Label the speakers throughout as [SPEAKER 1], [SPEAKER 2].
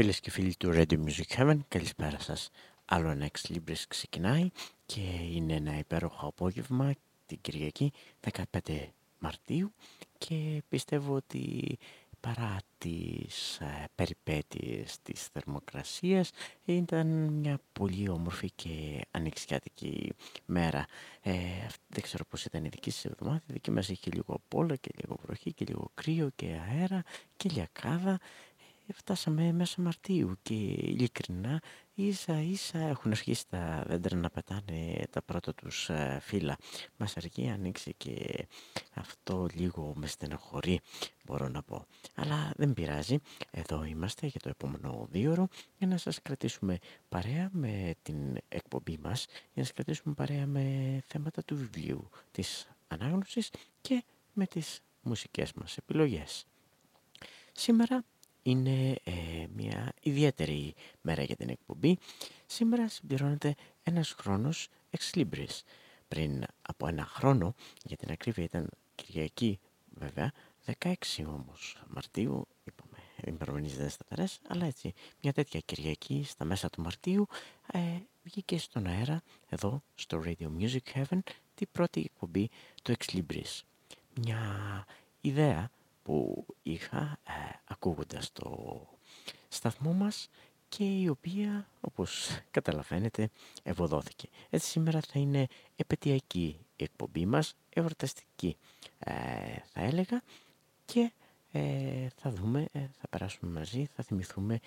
[SPEAKER 1] Φίλες και φίλοι του Radio Music Heaven, καλησπέρα σας. Άλλο ένα Ex Libris ξεκινάει και είναι ένα υπέροχο απόγευμα την Κυριακή 15 Μαρτίου και πιστεύω ότι παρά τις ε, περιπέτειες της θερμοκρασίας ήταν μια πολύ όμορφη και ανοιξιάτικη μέρα. Ε, δεν ξέρω πώς ήταν η δική σας εβδομάδα, η δική μας είχε λίγο απ' όλα και λίγο βροχή και λίγο κρύο και αέρα και λιακάδα φτάσαμε μέσα Μαρτίου και ειλικρινά ίσα ίσα έχουν αρχίσει τα δέντρα να πετάνε τα πρώτα τους ε, φύλλα. Μας αργεί ανοίξει και αυτό λίγο με στενοχωρεί μπορώ να πω. Αλλά δεν πειράζει, εδώ είμαστε για το επόμενο δύο για να σας κρατήσουμε παρέα με την εκπομπή μας, για να σας κρατήσουμε παρέα με θέματα του βιβλίου, της ανάγνωσης και με τις μουσικές μας επιλογές. Σήμερα είναι ε, μια ιδιαίτερη μέρα για την εκπομπή. Σήμερα συμπληρώνεται ένας χρόνος Ex Libris. Πριν από ένα χρόνο, για την ακρίβεια ήταν Κυριακή βέβαια, 16 όμως Μαρτίου, είπαμε, ημερομηνίες δεν σταθερές, αλλά έτσι μια τέτοια Κυριακή στα μέσα του Μαρτίου ε, βγήκε στον αέρα εδώ στο Radio Music Heaven την πρώτη εκπομπή του Ex Libris. Μια ιδέα που είχα ε, ακούγοντας το σταθμό μας και η οποία όπως καταλαβαίνετε ευωδόθηκε. Έτσι σήμερα θα είναι επαιτειακή η εκπομπή μας, εορταστική ε, θα έλεγα και ε, θα δούμε, ε, θα περάσουμε μαζί, θα θυμηθούμε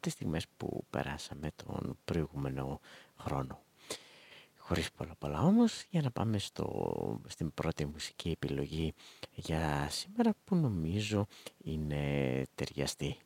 [SPEAKER 1] τις στιγμές που περάσαμε τον προηγούμενο χρόνο. Χωρίς πολλά πολλά όμως, για να πάμε στο, στην πρώτη μουσική επιλογή για σήμερα που νομίζω είναι ταιριαστή.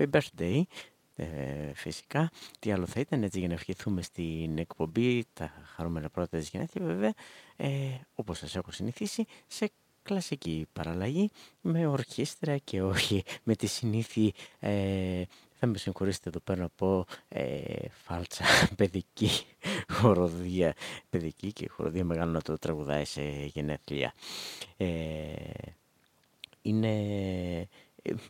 [SPEAKER 1] Happy Birthday ε, φυσικά. Τι άλλο θα ήταν έτσι για να ευχηθούμε στην εκπομπή τα χαρούμενα πρώτα της γενέθλια βέβαια ε, όπως σας έχω συνηθίσει σε κλασική παραλλαγή με ορχήστρα και όχι με τη συνήθη ε, θα με συγχωρήσετε εδώ πέρα να πω ε, φάλτσα παιδική χοροδία παιδική και χοροδία μεγάλο να το τραγουδάει σε γενέθλια ε, είναι ε,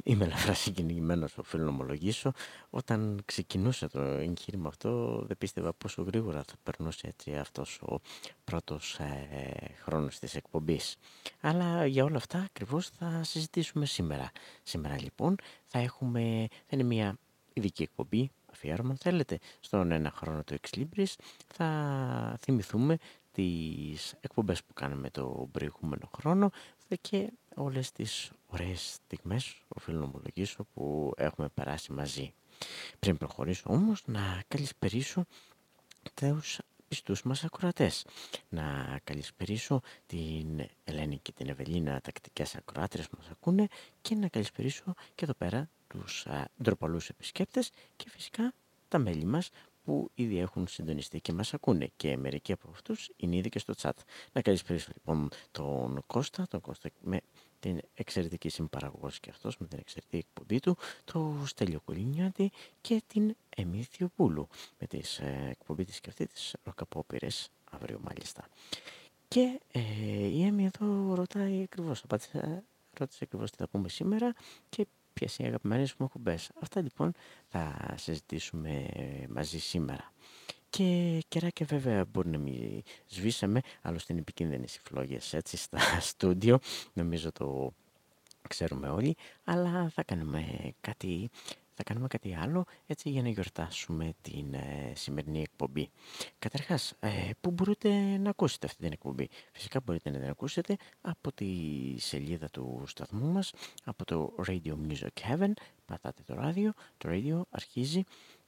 [SPEAKER 1] είμαι ελαφρά συγκινημένο, οφείλω να ομολογήσω. Όταν ξεκινούσα το εγχείρημα αυτό, δεν πίστευα πόσο γρήγορα θα περνούσε έτσι αυτός ο πρώτος ε, χρόνος της εκπομπής. Αλλά για όλα αυτά ακριβώς θα συζητήσουμε σήμερα. Σήμερα λοιπόν θα έχουμε, θα είναι μια ειδική εκπομπή, αφιέρωμα αν θέλετε, στον ένα χρόνο του Ex Libris. Θα θυμηθούμε τις εκπομπές που κάναμε το προηγούμενο χρόνο και όλες τις ωραίες στιγμές, οφείλω να ομολογήσω, που έχουμε περάσει μαζί. Πριν προχωρήσω όμως να καλησπερίσω τους πιστούς μας ακροατές. Να καλησπερίσω την Ελένη και την Ευελίνα, τακτικές ακροάτρες που μας ακούνε και να καλησπερίσω και εδώ πέρα τους α, ντροπαλούς επισκέπτες και φυσικά τα μέλη μας που ήδη έχουν συντονιστεί και μας ακούνε και μερικοί από αυτούς είναι ήδη και στο chat. Να καλησπερίσω λοιπόν τον Κώστα, τον Κώστα με την εξαιρετική συμπαραγωγός και αυτός με την εξαιρετική εκπομπή του, το Στέλιο Κουλινιάτη και την Εμή Θειοπούλου με τις ε, εκπομπή της και αυτή της ροκαπόπυρες αύριο μάλιστα. Και ε, η Έμι εδώ ρωτάει ακριβώς, απάντησε, ρώτησε ακριβώς τι θα πούμε σήμερα και ποιες είναι οι αγαπημένες μου εκπομπές. Αυτά λοιπόν θα συζητήσουμε μαζί σήμερα. Και κεράκια βέβαια μπορεί να μην σβήσαμε, άλλωστε είναι επικίνδυνες οι φλόγες έτσι στα στούντιο, νομίζω το ξέρουμε όλοι, αλλά θα κάνουμε κάτι θα κάνουμε κάτι άλλο έτσι για να γιορτάσουμε την ε, σημερινή εκπομπή. Καταρχάς, ε, πού μπορείτε να ακούσετε αυτή την εκπομπή; Φυσικά μπορείτε να την ακούσετε από τη σελίδα του σταθμού μας, από το Radio Music Heaven, πατάτε το ράδιο, το radio αρχίζει ε,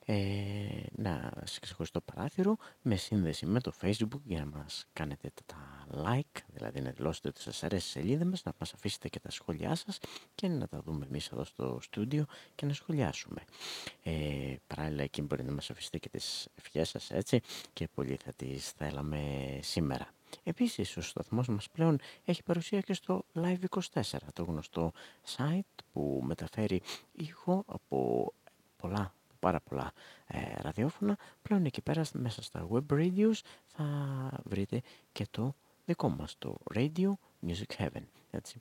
[SPEAKER 1] να σε ξεχωριστό παράθυρο με σύνδεση με το facebook για να μας κάνετε τα like, δηλαδή να δηλώσετε ότι σας αρέσει η σελίδα μας, να μας αφήσετε και τα σχόλιά σας και να τα δούμε εμείς εδώ στο στούντιο και να σχολιάσουμε. Ε, παράλληλα εκεί μπορεί να μας αφήσετε και τις ευχές σας έτσι και πολύ θα τις θέλαμε σήμερα. Επίσης, ο σταθμός μας πλέον έχει παρουσία και στο Live24, το γνωστό site που μεταφέρει ήχο από πολλά πάρα πολλά ε, ραδιόφωνα. Πλέον εκεί πέρα μέσα στα web radios θα βρείτε και το δικό μας, το Radio Music Heaven. Έτσι.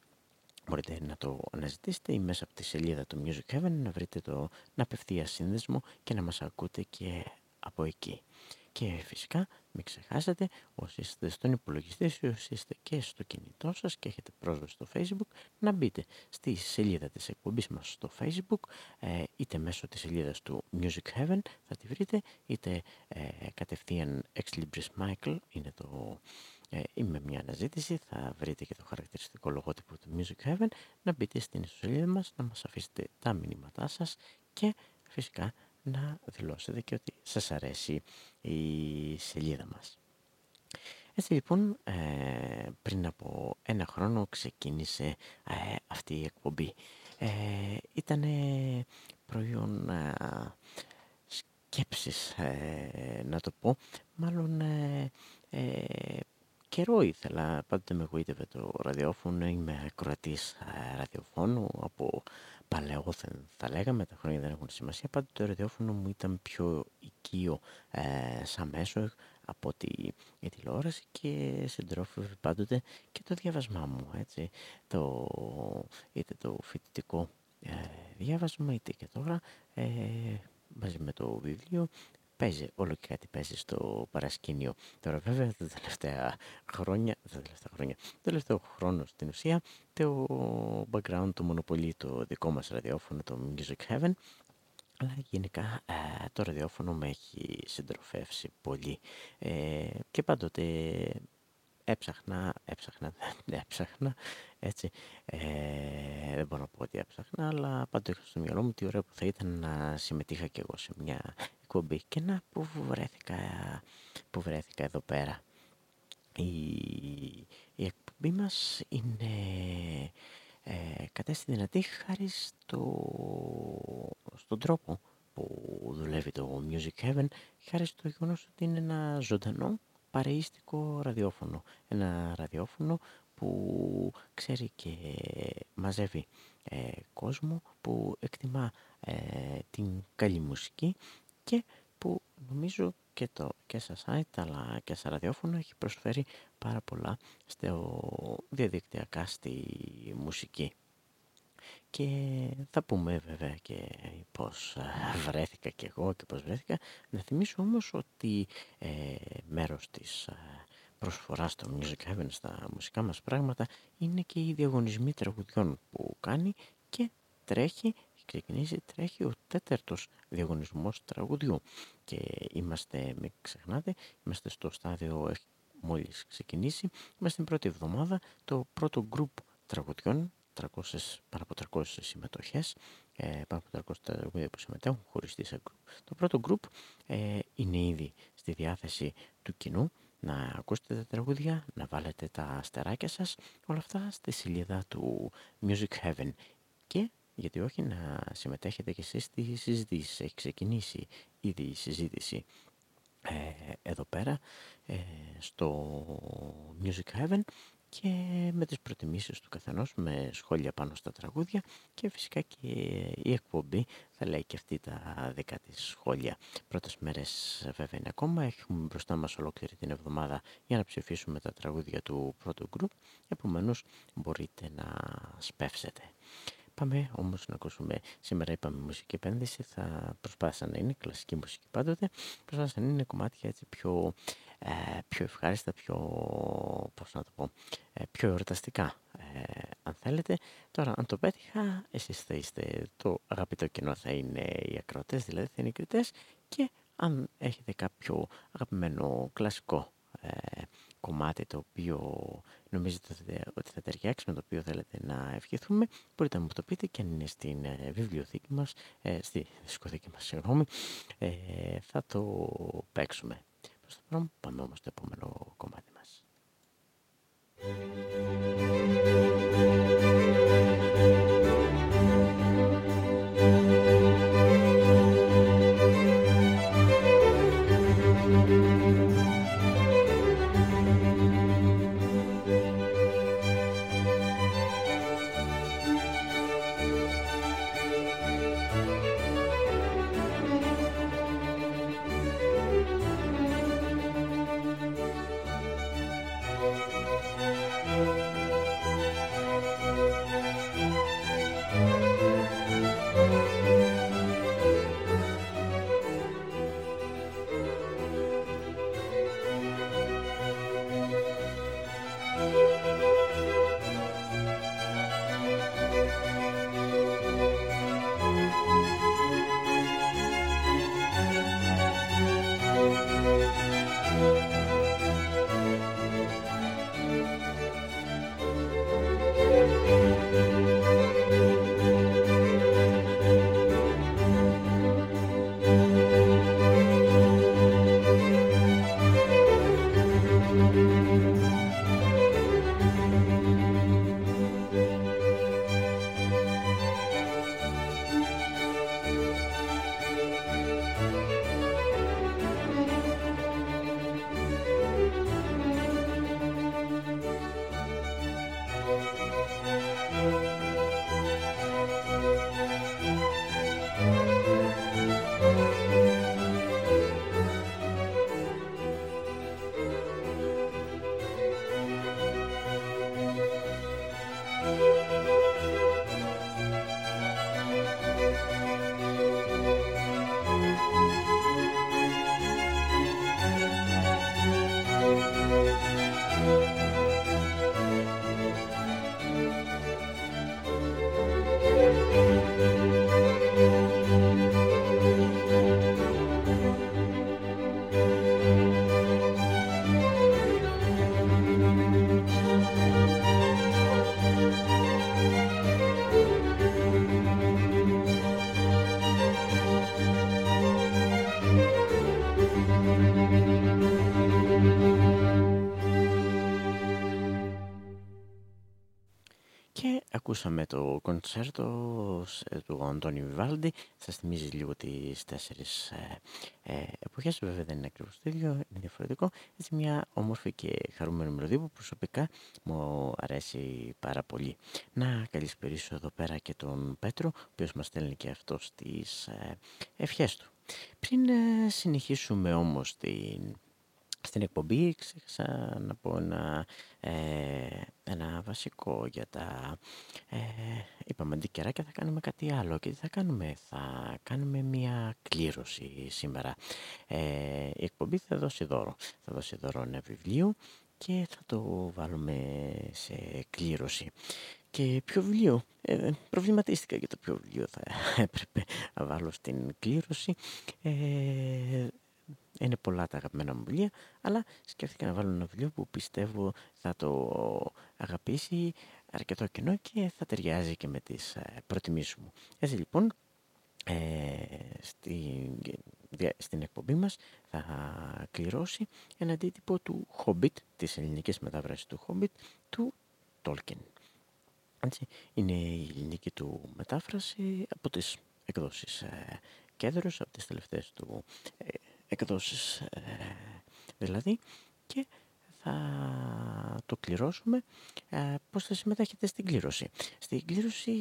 [SPEAKER 1] Μπορείτε να το αναζητήσετε ή μέσα από τη σελίδα του Music Heaven να βρείτε το απευθείας σύνδεσμο και να μας ακούτε και από εκεί. Και φυσικά μην ξεχάσετε όσοι είστε στον υπολογιστή ή όσοι είστε και στο κινητό σας και έχετε πρόσβαση στο facebook να μπείτε στη σελίδα της εκπομπής μας στο facebook ε, είτε μέσω της σελίδας του Music Heaven θα τη βρείτε είτε ε, κατευθείαν Ex Libris Michael είναι το ε, με μια αναζήτηση θα βρείτε και το χαρακτηριστικό λογότυπο του Music Heaven να μπείτε στην ιστοσελίδα μας να μας αφήσετε τα μηνύματά σας και φυσικά να δηλώσετε και ότι σας αρέσει η σελίδα μας. Έτσι λοιπόν ε, πριν από ένα χρόνο ξεκίνησε ε, αυτή η εκπομπή. Ε, Ήταν προϊόν ε, σκέψης να το πω, μάλλον καιρό ήθελα, πάντοτε με εγωίτευε το ραδιόφωνο, είμαι ακροατής ραδιοφώνου από παλαιόθεν θα λέγαμε, τα χρόνια δεν έχουν σημασία, πάντοτε το ραδιόφωνο μου ήταν πιο οικείο ε, σαν μέσο από τη, η τηλεόραση και συντρόφευε πάντοτε και το διάβασμά μου, έτσι, το, είτε το φοιτητικό ε, διάβασμα είτε και τώρα ε, μαζί με το βιβλίο παίζει, όλο και κάτι παίζει στο παρασκήνιο. Τώρα βέβαια τα τελευταία χρόνια, τα τελευταία χρόνια, το τελευταίο χρόνο στην ουσία, το background το μονοπολεί το δικό μας ραδιόφωνο, το Music Heaven, αλλά γενικά ε, το ραδιόφωνο με έχει συντροφεύσει πολύ ε, και πάντοτε έψαχνα, έψαχνα, δεν έψαχνα, έτσι, ε, δεν μπορώ να πω ότι έψαχνα, αλλά πάντοτε είχα στο μυαλό μου τι ωραίο που θα ήταν να συμμετείχα κι εγώ σε μια εκπομπή και να που βρέθηκα, που βρέθηκα εδώ πέρα. Η, η εκπομπή μας είναι ε, κατέστη δυνατή χάρη στο, στον τρόπο που δουλεύει το Music Heaven χάρη στο γεγονός ότι είναι ένα ζωντανό παρεΐστικο ραδιόφωνο. Ένα ραδιόφωνο που ξέρει και μαζεύει ε, κόσμο, που εκτιμά ε, την καλή μουσική και που νομίζω και, το, και σε site αλλά και σε ραδιόφωνο έχει προσφέρει πάρα πολλά στο διαδικτυακά στη μουσική. Και θα πούμε βέβαια και πώς ε, βρέθηκα και εγώ και πώς βρέθηκα. Να θυμίσω όμως ότι ε, μέρος της ε, προσφοράς στο Music Heaven στα μουσικά μας πράγματα είναι και οι διαγωνισμοί τραγουδιών που κάνει και τρέχει ξεκινήσει τρέχει ο τέταρτος διαγωνισμός τραγουδιού και είμαστε, μην ξεχνάτε, είμαστε στο στάδιο μόλις ξεκινήσει, είμαστε στην πρώτη εβδομάδα το πρώτο γκρουπ τραγουδιών 300, πάνω από 300 συμμετοχές, ε, πάνω από 300 τραγουδία που συμμετέχουν χωριστή σε γκρουπ. Το πρώτο γκρουπ ε, είναι ήδη στη διάθεση του κοινού να ακούσετε τα τραγούδια, να βάλετε τα αστεράκια σας, όλα αυτά στη σελίδα του Music Heaven και γιατί όχι να συμμετέχετε και εσείς στη συζήτηση. Έχει ξεκινήσει ήδη η συζήτηση ε, εδώ πέρα ε, στο Music Heaven και με τις προτιμήσεις του καθενός με σχόλια πάνω στα τραγούδια και φυσικά και η εκπομπή. Θα λέει και αυτή τα δικά της σχόλια. Πρώτες μέρες βέβαια είναι ακόμα, έχουμε μπροστά μας ολόκληρη την εβδομάδα για να ψηφίσουμε τα τραγούδια του πρώτου γκρουπ, επομένως μπορείτε να σπεύσετε. Πάμε όμως να ακούσουμε, σήμερα είπαμε μουσική επένδυση, θα προσπάθησα να είναι κλασική μουσική πάντοτε, προσπάθησα να είναι κομμάτια έτσι πιο, ε, πιο ευχάριστα, πιο, πώς να το πω, ε, πιο εορταστικά ε, αν θέλετε. Τώρα αν το πέτυχα, εσείς θα είστε, το αγαπητό κοινό θα είναι οι ακροτές, δηλαδή θα είναι οι κριτές και αν έχετε κάποιο αγαπημένο κλασικό ε, κομμάτι το οποίο νομίζετε ότι θα ταιριάξει με το οποίο θέλετε να ευχηθούμε μπορείτε να μου το πείτε και αν είναι στην ε, βιβλιοθήκη μας, ε, στη δισκοθήκη μας συγγνώμη, ε, θα το παίξουμε. Προς το πρώτο πάμε όμως στο επόμενο κομμάτι μας. Ακούσαμε το κονσέρτο του Αντώνιου Βιβάλντι. Σας θυμίζει λίγο τις τέσσερις ε, ε, εποχές. Βέβαια δεν είναι ακριβώς το ίδιο, είναι διαφορετικό. Έτσι μια όμορφη και χαρούμενη μελωδία που προσωπικά μου αρέσει πάρα πολύ. Να καλησπερίσω εδώ πέρα και τον Πέτρο, ο οποίος μας στέλνει και αυτός τις ε, ευχές του. Πριν ε, συνεχίσουμε όμως την στην εκπομπή ξέχασα να πω ένα, ε, ένα βασικό για τα ε, είπαμε και θα κάνουμε κάτι άλλο και τι θα κάνουμε; Θα κάνουμε μια κλήρωση σήμερα. Ε, η εκπομπή θα δώσει δώρο. Θα δώσει δώρο ένα βιβλίο και θα το βάλουμε σε κλήρωση. Και ποιο βιβλίο, ε, προβληματίστηκα για το ποιο βιβλίο θα έπρεπε να βάλω στην κλήρωση. Ε, είναι πολλά τα αγαπημένα μου βιβλία, αλλά σκέφτηκα να βάλω ένα βιβλίο που πιστεύω θα το αγαπήσει αρκετό κοινό και θα ταιριάζει και με τις ε, προτιμήσεις μου. Έτσι λοιπόν, ε, στην, στην εκπομπή μας θα κληρώσει ένα αντίτυπο του Hobbit, της ελληνικής μετάφρασης του Hobbit, του Tolkien. Έτσι, είναι η ελληνική του μετάφραση από τις εκδόσεις ε, Κέντρος, από τις τελευταίες του εκδόσεις ε, δηλαδή και θα το κληρώσουμε, ε, πώς θα συμμετέχετε στην κλήρωση; Στην κλήρωση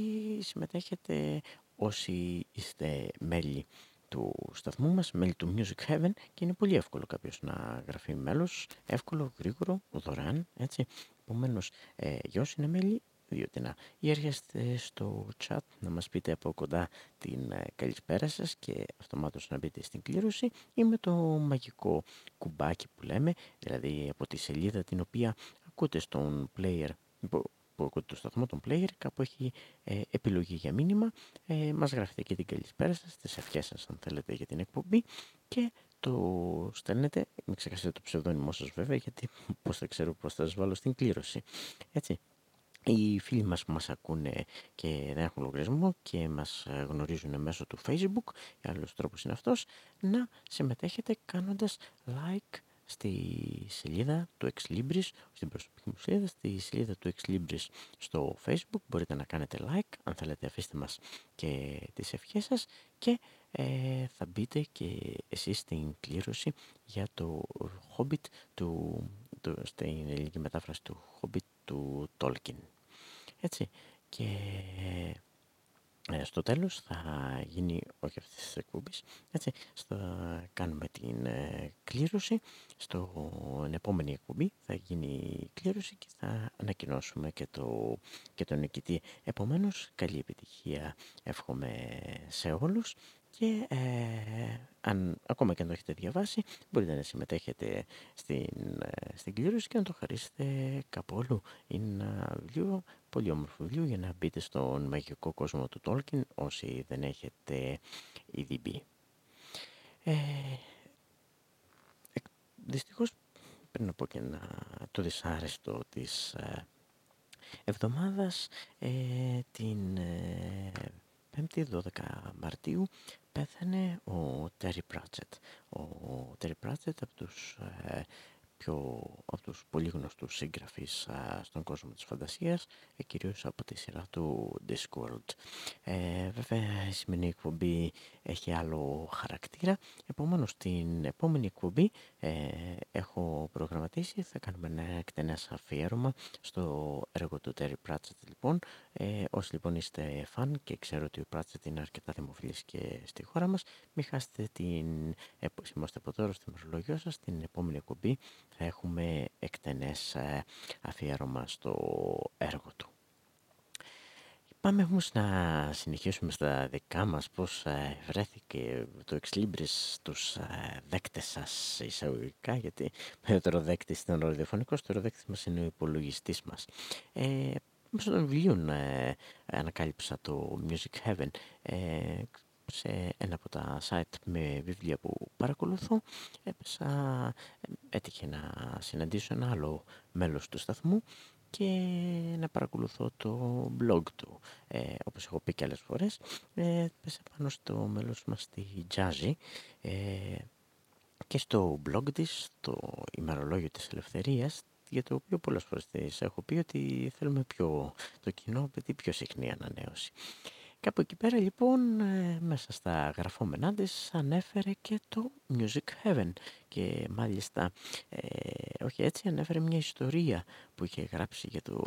[SPEAKER 1] συμμετέχετε όσοι είστε μέλη του σταθμού μας, μέλη του Music Heaven και είναι πολύ εύκολο κάποιος να γραφεί μέλος, εύκολο, γρήγορο, δωρεάν, έτσι. Επομένως, ε, για όσοι είναι μέλη, διότι να ή έρχεστε στο chat να μας πείτε από κοντά την ε, καλησπέρα σας και αυτομάτως να μπείτε στην κλήρωση ή με το μαγικό κουμπάκι που λέμε, δηλαδή από τη σελίδα την οποία ακούτε στον player που ακούτε το σταθμό, τον player, κάπου έχει ε, επιλογή για μήνυμα. Ε, μας γράφετε και την καλησπέρα σας, τις ευχές σας αν θέλετε για την εκπομπή και το στέλνετε, μην ξεχάσετε το ψευδόνυμό σας βέβαια, γιατί πώς θα ξέρω πώς θα σας βάλω στην κλήρωση. Έτσι. Οι φίλοι μας που μας ακούνε και δεν έχουν λογαριασμό και μας γνωρίζουν μέσω του facebook, για άλλους τρόπους είναι αυτός, να συμμετέχετε κάνοντας like, στη σελίδα του Ex Libris, στην προσωπική μου σελίδα, στη σελίδα του Ex Libris στο facebook. Μπορείτε να κάνετε like, αν θέλετε αφήστε μας και τις ευχές σας και ε, θα μπείτε και εσείς στην κλήρωση για το Hobbit του, του, στην ελληνική μετάφραση του Hobbit του Tolkien. Έτσι. Και ε, στο τέλος θα γίνει, όχι αυτής της εκπομπής, έτσι, στο, κάνουμε την ε, κλήρωση, στην επόμενη εκπομπή θα γίνει η κλήρωση και θα ανακοινώσουμε και, το, και τον νικητή. Επομένως, καλή επιτυχία εύχομαι σε όλους και ε, αν, ακόμα και αν το έχετε διαβάσει μπορείτε να συμμετέχετε στην, ε, στην κλήρωση και να το χαρίσετε κάπου όλου. Είναι ένα βιβλίο, πολύ όμορφο βιβλίο για να μπείτε στον μαγικό κόσμο του Tolkien όσοι δεν έχετε ήδη μπει. Ε, δυστυχώς πρέπει να πω και ένα, το δυσάρεστο της ε, εβδομάδας ε, την ε, 5η 12 Μαρτίου πέθανε ο Terry Pratchett. Ο Terry Pratchett από τους ε, πιο από τους πολύ γνωστούς συγγραφείς στον κόσμο της φαντασίας, ε, κυρίως από τη σειρά του Discworld. Ε, βέβαια η σημερινή εκπομπή έχει άλλο χαρακτήρα, επομένως στην επόμενη εκπομπή ε, έχω προγραμματίσει, θα κάνουμε ένα εκτενές αφιέρωμα στο έργο του Terry Pratchett λοιπόν. Ε, όσοι λοιπόν είστε φαν και ξέρω ότι ο Pratchett είναι αρκετά δημοφιλής και στη χώρα μας, μην χάσετε την, ε, είμαστε από τώρα στο μεσολογιό σας, την επόμενη εκπομπή θα έχουμε εκτενές ε, αφιέρωμα στο έργο του. Πάμε όμως να συνεχίσουμε στα δικά μας πώς ε, βρέθηκε το Ex στους ε, δέκτες σας εισαγωγικά γιατί το δέκτης ήταν ο ραδιοφωνικός, το δέκτης μας είναι ο υπολογιστής μας. Ε, μέσω των βιβλίων ε, ανακάλυψα το Music Heaven. Ε, σε ένα από τα site με βιβλία που παρακολουθώ έπεσα, έτυχε να συναντήσω ένα άλλο μέλος του σταθμού και να παρακολουθώ το blog του. Ε, όπως έχω πει και άλλες φορές, ε, έπεσα πάνω στο μέλος μας στη Jazzy ε, και στο blog της, το ημερολόγιο της ελευθερίας, για το οποίο πολλές φορές της έχω πει ότι θέλουμε πιο, το κοινό παιδί πιο συχνή ανανέωση. Κάπου εκεί πέρα λοιπόν ε, μέσα στα γραφόμενά της ανέφερε και το Music Heaven και μάλιστα ε, όχι έτσι ανέφερε μια ιστορία που είχε γράψει για το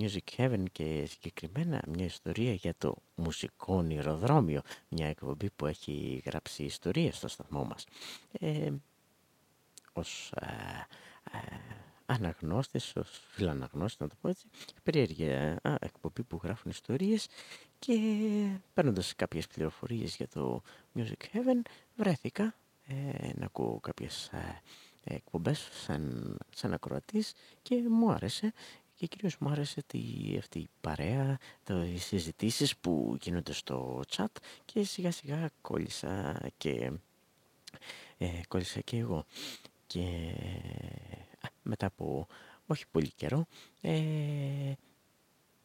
[SPEAKER 1] Music Heaven και συγκεκριμένα μια ιστορία για το μουσικό νηροδρόμιο μια εκπομπή που έχει γράψει ιστορίες στο σταθμό μας ε, ως ε, ε αναγνώστης, ως φιλαναγνώστης να το πω έτσι περίεργη εκπομπή που γράφουν ιστορίες και παίρνοντας κάποιες πληροφορίες για το Music Heaven βρέθηκα ε, να ακούω κάποιες ε, εκπομπές σαν, σαν ακροατής και μου άρεσε και κυρίως μου άρεσε τη, αυτή η παρέα, οι συζητήσεις που γίνονται στο chat και σιγά σιγά κόλλησα και, ε, κόλλησα και εγώ. Και μετά από όχι πολύ καιρό ε,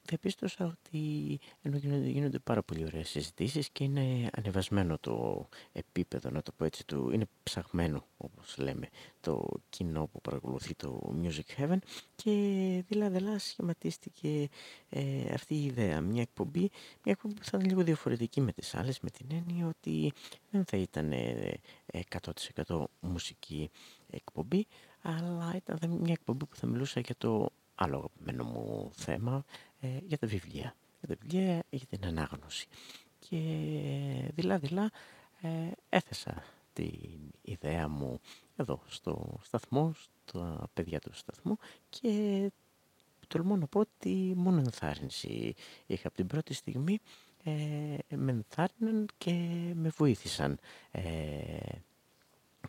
[SPEAKER 1] διαπίστωσα ότι ενώ γίνονται, γίνονται πάρα πολύ ωραίες συζητήσεις και είναι ανεβασμένο το επίπεδο, να το πω έτσι, του, είναι ψαγμένο όπως λέμε το κοινό που παρακολουθεί το Music Heaven. Και δηλαδή σχηματίστηκε ε, αυτή η ιδέα, μια εκπομπή, μια εκπομπή που θα ήταν λίγο διαφορετική με τις άλλες με την έννοια ότι δεν θα ήταν 100% μουσική εκπομπή αλλά ήταν μια εκπομπή που θα μιλούσα για το άλλο αγαπημένο μου θέμα για τα βιβλία. Για τα βιβλία, για την ανάγνωση. Και δειλά-δειλά έθεσα την ιδέα μου εδώ στο σταθμό, στα παιδιά του σταθμού και τολμώ να πω ότι μόνο ενθάρρυνση είχα από την πρώτη στιγμή ε, με ενθάρρυναν και με βοήθησαν ε,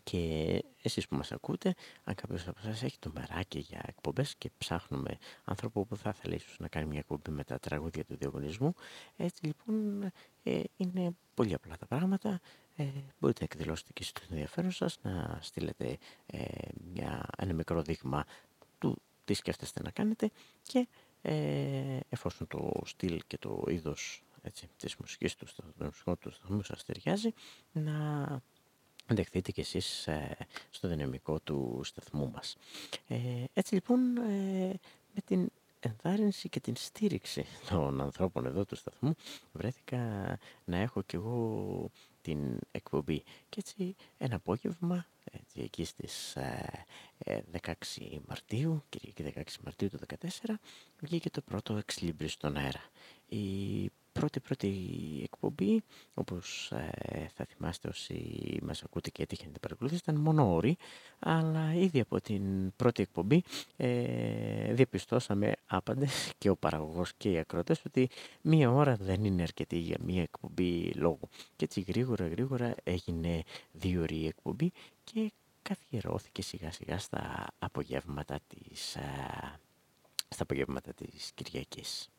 [SPEAKER 1] και εσείς που μας ακούτε, αν κάποιος από εσάς έχει το μεράκι για εκπομπές και ψάχνουμε άνθρωπο που θα ήθελε ίσως να κάνει μια εκπομπή με τα τραγούδια του διαγωνισμού, έτσι λοιπόν ε, είναι πολύ απλά τα πράγματα. Ε, μπορείτε να εκδηλώσετε και στο ενδιαφέρον σας, να στείλετε ε, μια, ένα μικρό δείγμα του τι σκέφτεστε να κάνετε και ε, εφόσον το στυλ και το είδος έτσι, της μουσικής του, του, του σταθμού σας ταιριάζει, να δεχτείτε κι εσείς ε, στο δυναμικό του σταθμού μας. Ε, έτσι λοιπόν ε, με την ενθάρρυνση και την στήριξη των ανθρώπων εδώ του σταθμού βρέθηκα να έχω κι εγώ την εκπομπή και έτσι ένα απόγευμα έτσι, εκεί στις 16 Μαρτίου, Κυριακή 16 Μαρτίου του 2014 βγήκε το πρώτο εξλίμπρι στον αέρα. Η πρώτη πρώτη εκπομπή, όπως ε, θα θυμάστε όσοι μας ακούτε και έτυχε να την παρακολουθήσετε, ήταν μόνο όρη, αλλά ήδη από την πρώτη εκπομπή ε, διαπιστώσαμε άπαντες και ο παραγωγός και οι ακρότες ότι μία ώρα δεν είναι αρκετή για μία εκπομπή λόγου. Και έτσι γρήγορα γρήγορα έγινε δύο ώρη η εκπομπή και καθιερώθηκε σιγά σιγά στα απογεύματα της, ε, στα απογεύματα της Κυριακής.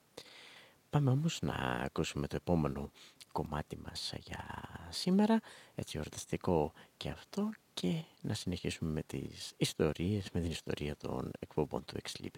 [SPEAKER 1] Πάμε όμως να ακούσουμε το επόμενο κομμάτι μας για σήμερα, έτσι ορταστικό και αυτό. Και να συνεχίσουμε με τις ιστορίες, με την ιστορία των εκπομπών του Ex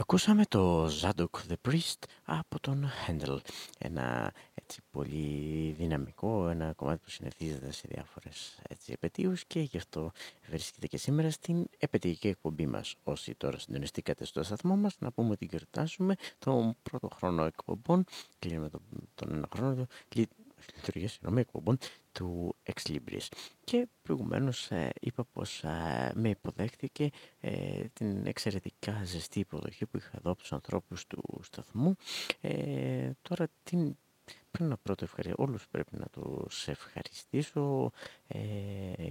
[SPEAKER 1] Ακούσαμε το Zadok the Priest από τον Handel. Ένα έτσι πολύ δυναμικό, ένα κομμάτι που συνηθίζεται σε διάφορες έτσι επαιτίους και γι' αυτό βρίσκεται και σήμερα στην επαιτειακή εκπομπή μας. Όσοι τώρα συντονιστήκατε στο σταθμό μας, να πούμε ότι γιορτάζουμε τον πρώτο χρόνο εκπομπών, κλείνουμε τον, τον ένα χρόνο, λειτουργία συγγνώμη, εκπομπών του Ex Libris. Και προηγουμένως ε, είπα πως ε, με υποδέχτηκε ε, την εξαιρετικά ζεστή υποδοχή που είχα εδώ από τους ανθρώπους του σταθμού. Ε, τώρα την Πρέπει να πρώτο ευχαριστήσω, όλους πρέπει να τους ευχαριστήσω ε,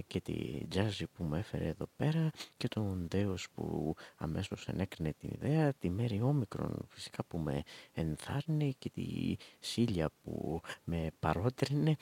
[SPEAKER 1] και τη Τζάζι που με έφερε εδώ πέρα και τον Δέος που αμέσως ενέκρινε την ιδέα, τη Μέρη Όμικρον φυσικά που με ενθάρρυνε και τη Σίλια που με παρότρινε,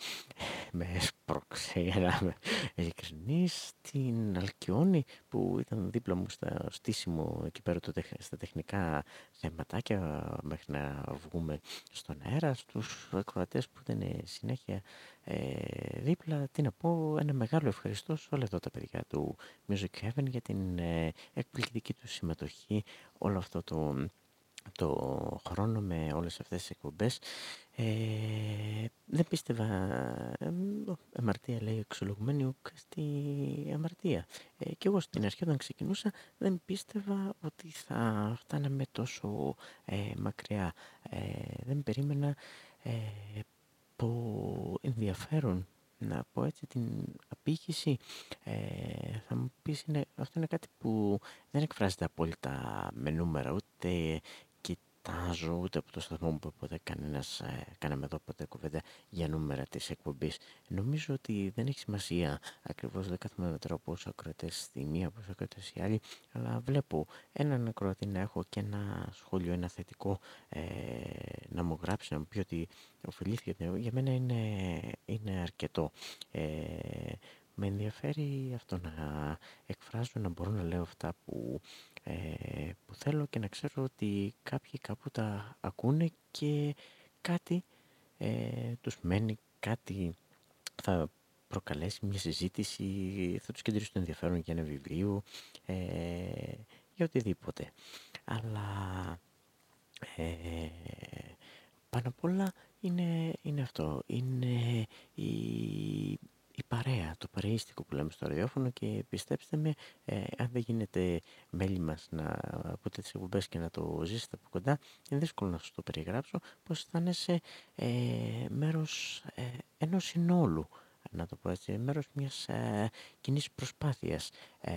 [SPEAKER 1] με σπρώξε για να είμαι ειλικρινής, την Αλκιόνη που ήταν δίπλα μου στα στήσιμο εκεί πέρα το, στα τεχνικά θεματάκια μέχρι να βγούμε στον αέρα, στους ακροατές που ήταν συνέχεια ε, δίπλα, τι να πω, ένα μεγάλο ευχαριστώ σε όλα εδώ τα παιδιά του Music Heaven για την ε, εκπληκτική τους συμμετοχή όλο αυτό το, το χρόνο με όλες αυτές τις εκπομπές. Ε, δεν πίστευα, ε, αμαρτία λέει εξολογουμένη στη αμαρτία. Ε, και εγώ στην αρχή όταν ξεκινούσα δεν πίστευα ότι θα φτάναμε τόσο ε, μακριά. Ε, δεν περίμενα ε, το ενδιαφέρον να πω έτσι την απήχηση ε, θα μου πεις είναι, αυτό είναι κάτι που δεν εκφράζεται απόλυτα με νούμερα ούτε κοιτάζω ούτε από το σταθμό μου που ποτέ κανένας ε, κάναμε εδώ ποτέ κουβέντα για νούμερα της εκπομπής. Νομίζω ότι δεν έχει σημασία ακριβώς δεν κάθομαι με τρόπο όσο ακροατές στη μία όσο ακροατές η άλλη αλλά βλέπω έναν ακροατή να έχω και ένα σχόλιο ένα θετικό ε, να μου γράψει να μου πει ότι ωφελήθηκε. Για μένα είναι, είναι αρκετό. Ε, με ενδιαφέρει αυτό να εκφράζω, να μπορώ να λέω αυτά που, ε, που θέλω και να ξέρω ότι κάποιοι κάπου τα ακούνε και κάτι ε, τους μένει, κάτι θα προκαλέσει μια συζήτηση, θα τους κεντρήσει το ενδιαφέρον για ένα βιβλίο, ε, για οτιδήποτε. Αλλά ε, πάνω απ' όλα είναι, είναι αυτό, είναι η, η παρέα, το παρεΐστικο που λέμε στο ραδιόφωνο και πιστέψτε με, ε, αν δεν γίνετε μέλη μας να ακούτε τις εκπομπές και να το ζήσετε από κοντά, είναι δύσκολο να σας το περιγράψω, πως αισθάνεσαι ε, μέρος ε, ενός συνόλου να το πω έτσι, μέρος μιας ε, κοινής προσπάθειας, ε,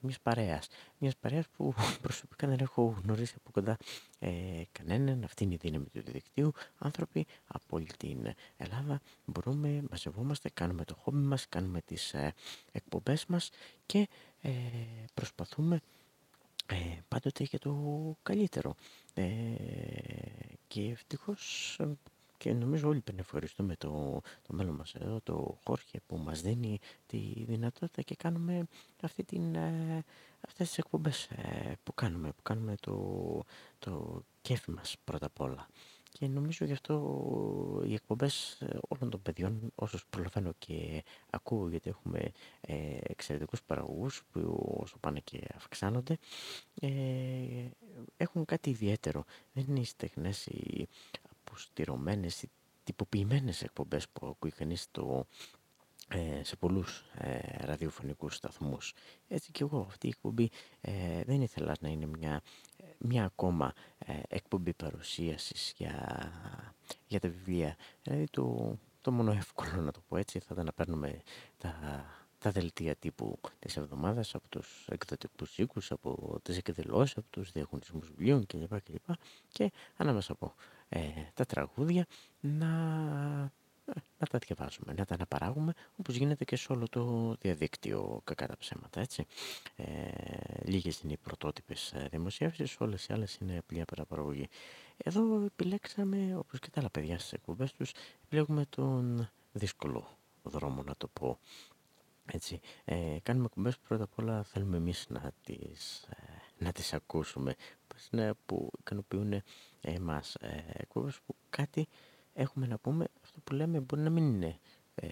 [SPEAKER 1] μιας παρέας. Μιας παρέας που προσωπικά δεν έχω γνωρίσει από κοντά ε, κανέναν, αυτή είναι η δύναμη του διαδικτύου. Άνθρωποι από όλη την Ελλάδα μπορούμε, μαζευόμαστε, κάνουμε το χόμπι μας, κάνουμε τις ε, εκπομπές μας και ε, προσπαθούμε ε, πάντοτε για το καλύτερο. Ε, και ευτυχώς και νομίζω όλοι πρέπει να ευχαριστούμε το, το μέλλον μας εδώ, το Χόρχε που μας δίνει τη δυνατότητα και κάνουμε αυτή την, ε, αυτές τις εκπομπές ε, που κάνουμε, που κάνουμε το, το κέφι μας πρώτα απ' όλα. Και νομίζω γι' αυτό οι εκπομπές ε, όλων των παιδιών, όσους προλαβαίνω και ακούω, γιατί έχουμε ε, εξαιρετικούς παραγωγούς που όσο πάνε και αυξάνονται, ε, έχουν κάτι ιδιαίτερο. Δεν είναι οι στεγνές, οι αποστηρωμένες ή τυποποιημένες εκπομπές που ακούει κανείς ε, σε πολλούς ε, ραδιοφωνικούς σταθμούς. Έτσι και εγώ αυτή η εκπομπή ε, δεν ήθελα να είναι μια, μια ακόμα ε, εκπομπή παρουσίασης για, για τα βιβλία. Δηλαδή το, το μόνο εύκολο να το πω έτσι θα ήταν να παίρνουμε τα τα δελτία τύπου της εβδομάδας από τους εκδοτικούς οίκους, από τις εκδηλώσεις, από τους διαγωνισμούς βιβλίων κλπ. κλπ. Και ανάμεσα από ε, τα τραγούδια να, ε, να τα διαβάζουμε, να τα αναπαράγουμε όπως γίνεται και σε όλο το διαδίκτυο κακά τα ψέματα, έτσι. Ε, λίγες είναι οι πρωτότυπες ε, δημοσίευσεις, όλες οι άλλες είναι απλή παραπαραγωγή. Εδώ επιλέξαμε, όπως και τα άλλα παιδιά στις εκπομπές τους, επιλέγουμε τον δύσκολο δρόμο να το πω έτσι, ε, κάνουμε κουμπές που πρώτα απ' όλα θέλουμε εμείς να τις, ε, να τις ακούσουμε ναι, που ικανοποιούν εμάς ε, εκπομπές που κάτι έχουμε να πούμε αυτό που λέμε μπορεί να μην είναι ε,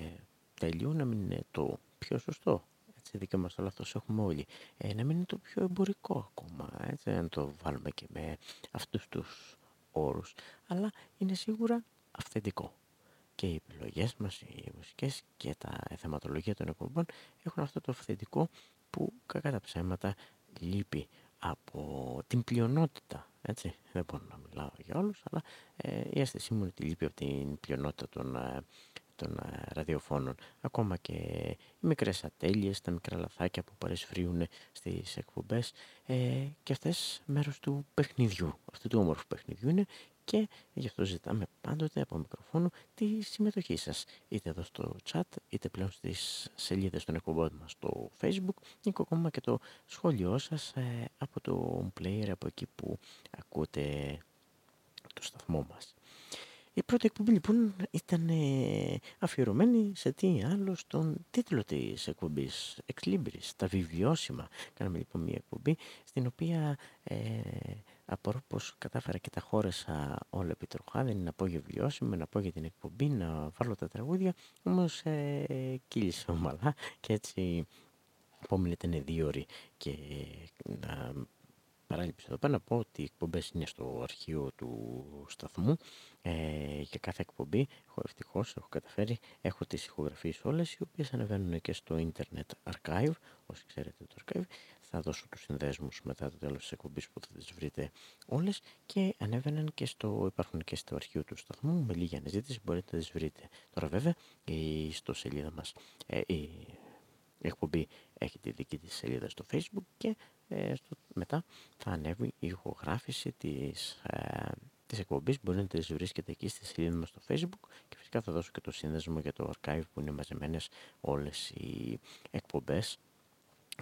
[SPEAKER 1] τέλειο, να μην είναι το πιο σωστό Έτσι, δίκαιο μας το λάθος έχουμε όλοι. Ε, να μην είναι το πιο εμπορικό ακόμα, έτσι, αν το βάλουμε και με αυτούς τους όρους. Αλλά είναι σίγουρα αυθεντικό. Και οι επιλογές μας, οι μουσικές και τα θεματολογία των εκπομπών έχουν αυτό το αυθεντικό που κακά τα ψέματα λείπει από την πλειονότητα. Έτσι, δεν μπορώ να μιλάω για όλους, αλλά ε, η αίσθησή μου είναι ότι λείπει από την πλειονότητα των, ε, των ε, ραδιοφώνων. Ακόμα και οι μικρές ατέλειες, τα μικρά λαθάκια που παρεσφρίουν στις εκπομπές ε, και αυτές μέρος του παιχνιδιού. Αυτού του όμορφου παιχνιδιού είναι και γι' αυτό ζητάμε πάντοτε από μικροφόνο τη συμμετοχή σας είτε εδώ στο chat είτε πλέον στις σελίδες των εκπομπών μας στο facebook ή ακόμα και το σχόλιο σας ε, από το player από εκεί που ακούτε το σταθμό μας. Η πρώτη εκπομπή λοιπόν ήταν ε, αφιερωμένη σε τι άλλο στον τίτλο της εκπομπής Ex Libris, τα βιβλιόσημα. Κάναμε λοιπόν μια εκπομπή στην οποία ε, απορώ πως κατάφερα και τα χώреσα όλα επί τροχά, δεν είναι να πω για βιβλιόσημα, να πω για την εκπομπή, να βάλω τα τραγούδια, όμως ε, κύλησε ομαλά και έτσι επόμενη ήταν δύο ώρες και να παράληψη εδώ πέρα να πω ότι οι εκπομπές είναι στο αρχείο του σταθμού ε, για κάθε εκπομπή. Έχω ευτυχώς, έχω καταφέρει, έχω τις ηχογραφίες όλες οι οποίες ανεβαίνουν και στο Internet Archive, όσοι ξέρετε το Archive θα δώσω τους συνδέσμους μετά το τέλος της εκπομπής που θα τις βρείτε όλες και ανέβαιναν και στο, υπάρχουν και στο αρχείο του σταθμού με λίγη αναζήτηση μπορείτε να τις βρείτε. Τώρα βέβαια η στο σελίδα μας ε, η εκπομπή έχει τη δική της σελίδα στο facebook και ε, στο, μετά θα ανέβει η ηχογράφηση της, ε, της εκπομπής μπορείτε να τις βρίσκετε εκεί στη σελίδα μας στο facebook και φυσικά θα δώσω και το σύνδεσμο για το archive που είναι μαζεμένες όλες οι εκπομπές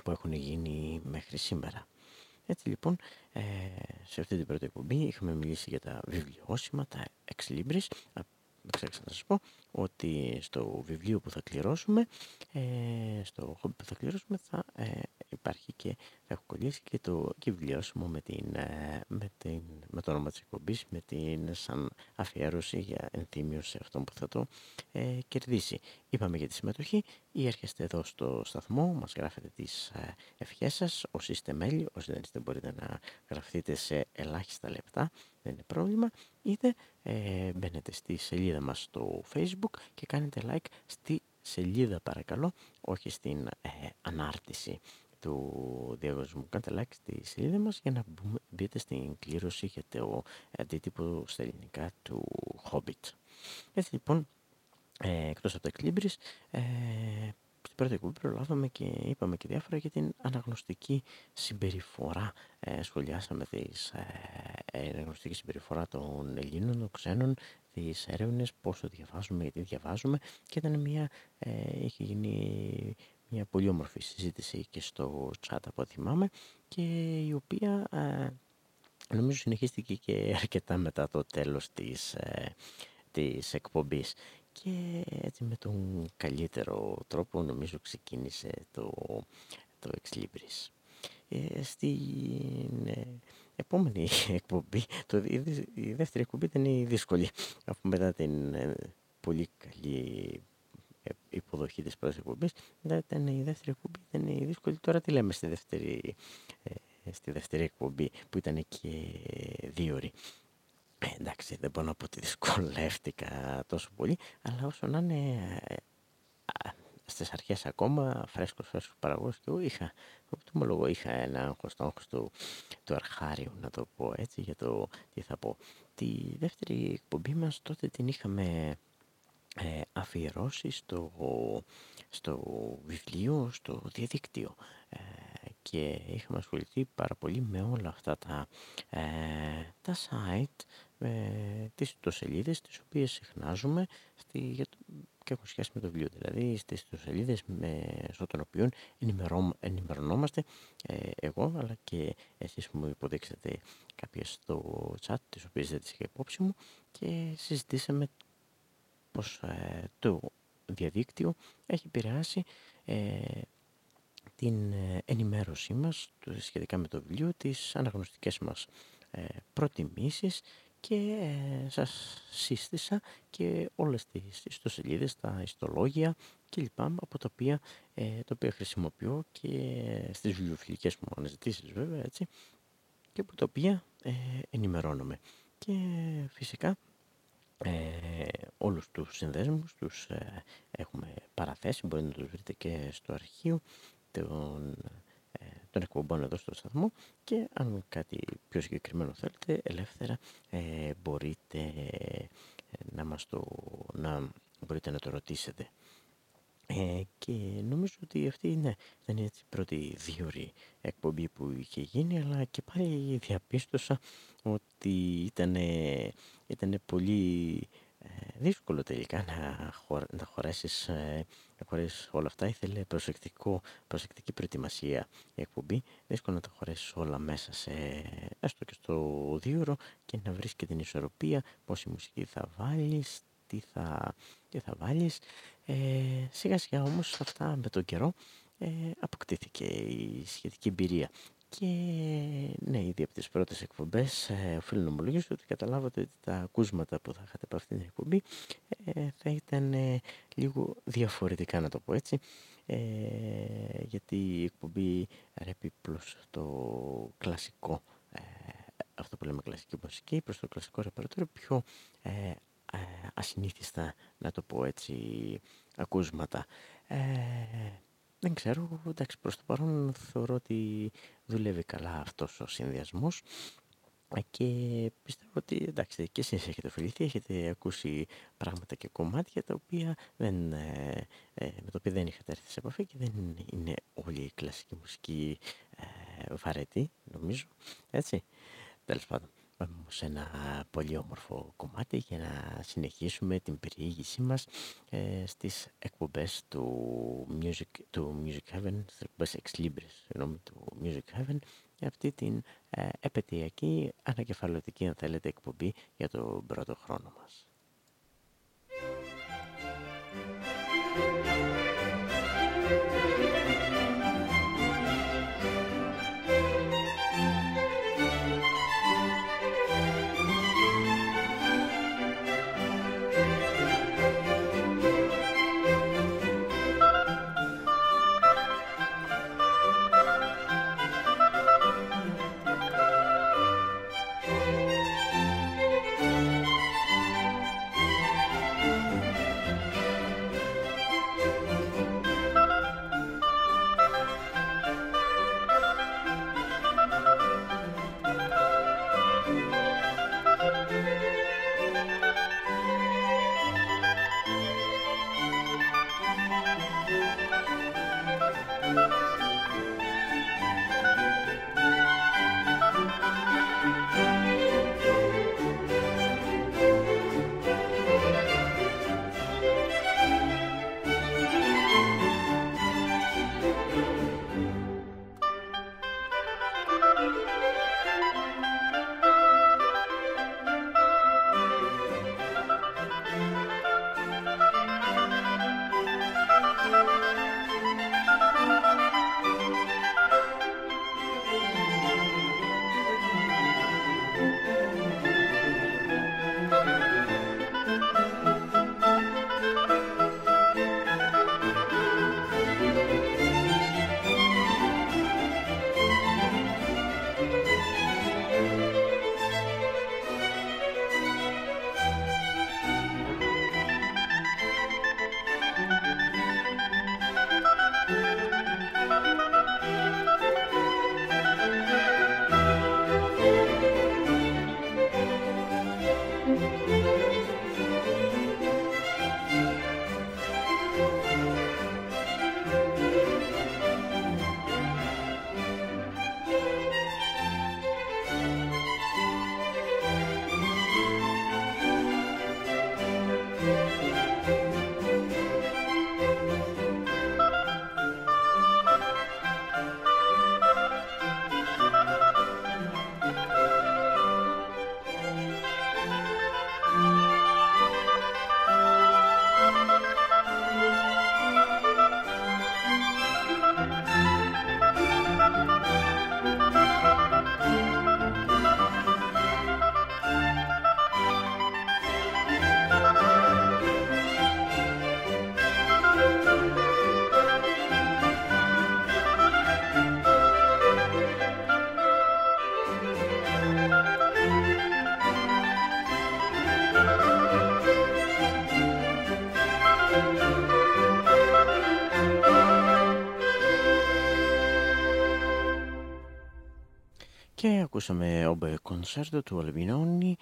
[SPEAKER 1] που έχουν γίνει μέχρι σήμερα. Έτσι λοιπόν, ε, σε αυτή την πρώτη εκπομπή είχαμε μιλήσει για τα βιβλιόσημα, τα ex libris. Ξέχασα να σας πω ότι στο βιβλίο που θα κληρώσουμε, ε, στο χόμπι που θα κληρώσουμε θα ε, υπάρχει και θα έχω κολλήσει και το και βιβλιόσιμο με, την, ε, με, την, με το όνομα της εκπομπής, με την σαν αφιέρωση για ενθύμιο σε αυτόν που θα το ε, κερδίσει. Είπαμε για τη συμμετοχή. Ή έρχεστε εδώ στο σταθμό, μας γράφετε τις ε, ευχές σας, όσοι είστε μέλη, όσοι δεν είστε μπορείτε να γραφτείτε σε ελάχιστα λεπτά, δεν είναι πρόβλημα, είτε ε, μπαίνετε στη σελίδα μας στο facebook και κάνετε like στη σελίδα παρακαλώ, όχι στην ε, ανάρτηση του διαγωνισμού. Κάντε like στη σελίδα μας για να μπείτε στην κλήρωση για το αντίτυπο στα ελληνικά του Hobbit. Έτσι λοιπόν, ε, εκτός από τα εκκλήμπρις, ε, στην πρώτη εκπομπή προλάβαμε και είπαμε και διάφορα για την αναγνωστική συμπεριφορά. Ε, σχολιάσαμε τις ε, αναγνωστική συμπεριφορά των Ελλήνων, των ξένων, τις έρευνες, πόσο διαβάζουμε, γιατί διαβάζουμε και ήταν μια, ε, είχε γίνει μια πολύ όμορφη συζήτηση και στο chat από ό,τι θυμάμαι και η οποία ε, νομίζω συνεχίστηκε και αρκετά μετά το τέλος της, ε, της εκπομπής και έτσι με τον καλύτερο τρόπο νομίζω ξεκίνησε το, το Ex Libris. Ε, στην ε, επόμενη εκπομπή, το, η, δεύτερη εκπομπή ήταν η δύσκολη αφού μετά την ε, πολύ καλή υποδοχή της πρώτης εκπομπής. Ήταν η δεύτερη εκπομπή, ήταν η δύσκολη. Τώρα τι λέμε στη δεύτερη, ε, στη δεύτερη εκπομπή που ήταν και δύο ώρες. Ε, εντάξει, δεν μπορώ να πω ότι δυσκολεύτηκα τόσο πολύ, αλλά όσο να είναι ε, στις αρχές ακόμα φρέσκος φρέσκος παραγωγός και εγώ είχα, το λόγο, είχα ένα άγχος, το άγχος του, του αρχάριου να το πω έτσι για το τι θα πω. Τη δεύτερη εκπομπή μας τότε την είχαμε ε, αφιερώσεις στο, στο βιβλίο, στο διαδίκτυο ε, και είχαμε ασχοληθεί πάρα πολύ με όλα αυτά τα, ε, τα site, ε, τις ιστοσελίδες τις οποίες συχνάζουμε στη, για και έχουν σχέση με το βιβλίο. Δηλαδή στις ιστοσελίδες μέσω των οποίων ενημερωνόμαστε ε, εγώ αλλά και εσείς που μου υποδείξατε κάποιες στο chat τις οποίες δεν τις είχα υπόψη μου και συζητήσαμε πως ε, το διαδίκτυο έχει επηρεάσει ε, την ε, ενημέρωσή μας σχετικά με το βιβλίο, τις αναγνωστικές μας προτιμήσεις και σας σύστησα και όλες τις ιστοσελίδες, τα ιστολόγια και λοιπά από τα οποία, ε, τα οποία χρησιμοποιώ και στις βιβλιοφιλικές μου αναζητήσεις βέβαια έτσι και από τα οποία ε, ενημερώνομαι. Και φυσικά ε, όλους τους συνδέσμους τους ε, έχουμε παραθέσει, μπορείτε να τους βρείτε και στο αρχείο των, ε, των εκπομπών εδώ στο σταθμό και αν κάτι πιο συγκεκριμένο θέλετε ελεύθερα ε, μπορείτε να μας το, να, μπορείτε να το ρωτήσετε. Ε, και νομίζω ότι αυτή είναι, ήταν η πρώτη δύο εκπομπή που είχε γίνει, αλλά και πάλι διαπίστωσα ότι ήταν, ήταν πολύ ε, δύσκολο τελικά να, χω, να χωρέσεις, ε, να όλα αυτά. Ήθελε προσεκτικό, προσεκτική προετοιμασία η εκπομπή. Δύσκολο να τα χωρέσεις όλα μέσα σε, έστω και στο δύο και να βρεις και την ισορροπία, πόση μουσική θα βάλεις, τι θα, τι θα βάλεις. Ε, σιγά σιγά όμως αυτά με τον καιρό ε, αποκτήθηκε η σχετική εμπειρία. Και ναι, ήδη από τις πρώτες εκπομπές ε, οφείλω να ομολογήσω ότι καταλάβατε ότι τα ακούσματα που θα είχατε από αυτήν την εκπομπή ε, θα ήταν ε, λίγο διαφορετικά να το πω έτσι ε, γιατί η εκπομπή ρέπει προς το κλασικό ε, αυτό που λέμε κλασική μουσική προς το κλασικό ρεπερτόριο πιο ασυνήθιστα να το πω έτσι ακούσματα. Δεν ξέρω, εντάξει προς το παρόν θεωρώ ότι δουλεύει καλά αυτός ο συνδυασμός και πιστεύω ότι εντάξει και εσείς έχετε ωφεληθεί, έχετε ακούσει πράγματα και κομμάτια τα οποία δεν, ε, ε, με τα οποία δεν είχατε έρθει σε επαφή και δεν είναι όλη η κλασική μουσική ε, βαρετή νομίζω, έτσι, τέλος πάντων. Πάμε σε ένα πολύ όμορφο κομμάτι για να συνεχίσουμε την περιήγησή μας ε, στις εκπομπές του Music, του Music Heaven, στις εκπομπές Ex Libris, του Music Heaven, για αυτή την ε, επαιτειακή, ανακεφαλωτική αν θέλετε εκπομπή για τον πρώτο χρόνο μας. Ακούσαμε Obe Concerto του Αλμπινόνι,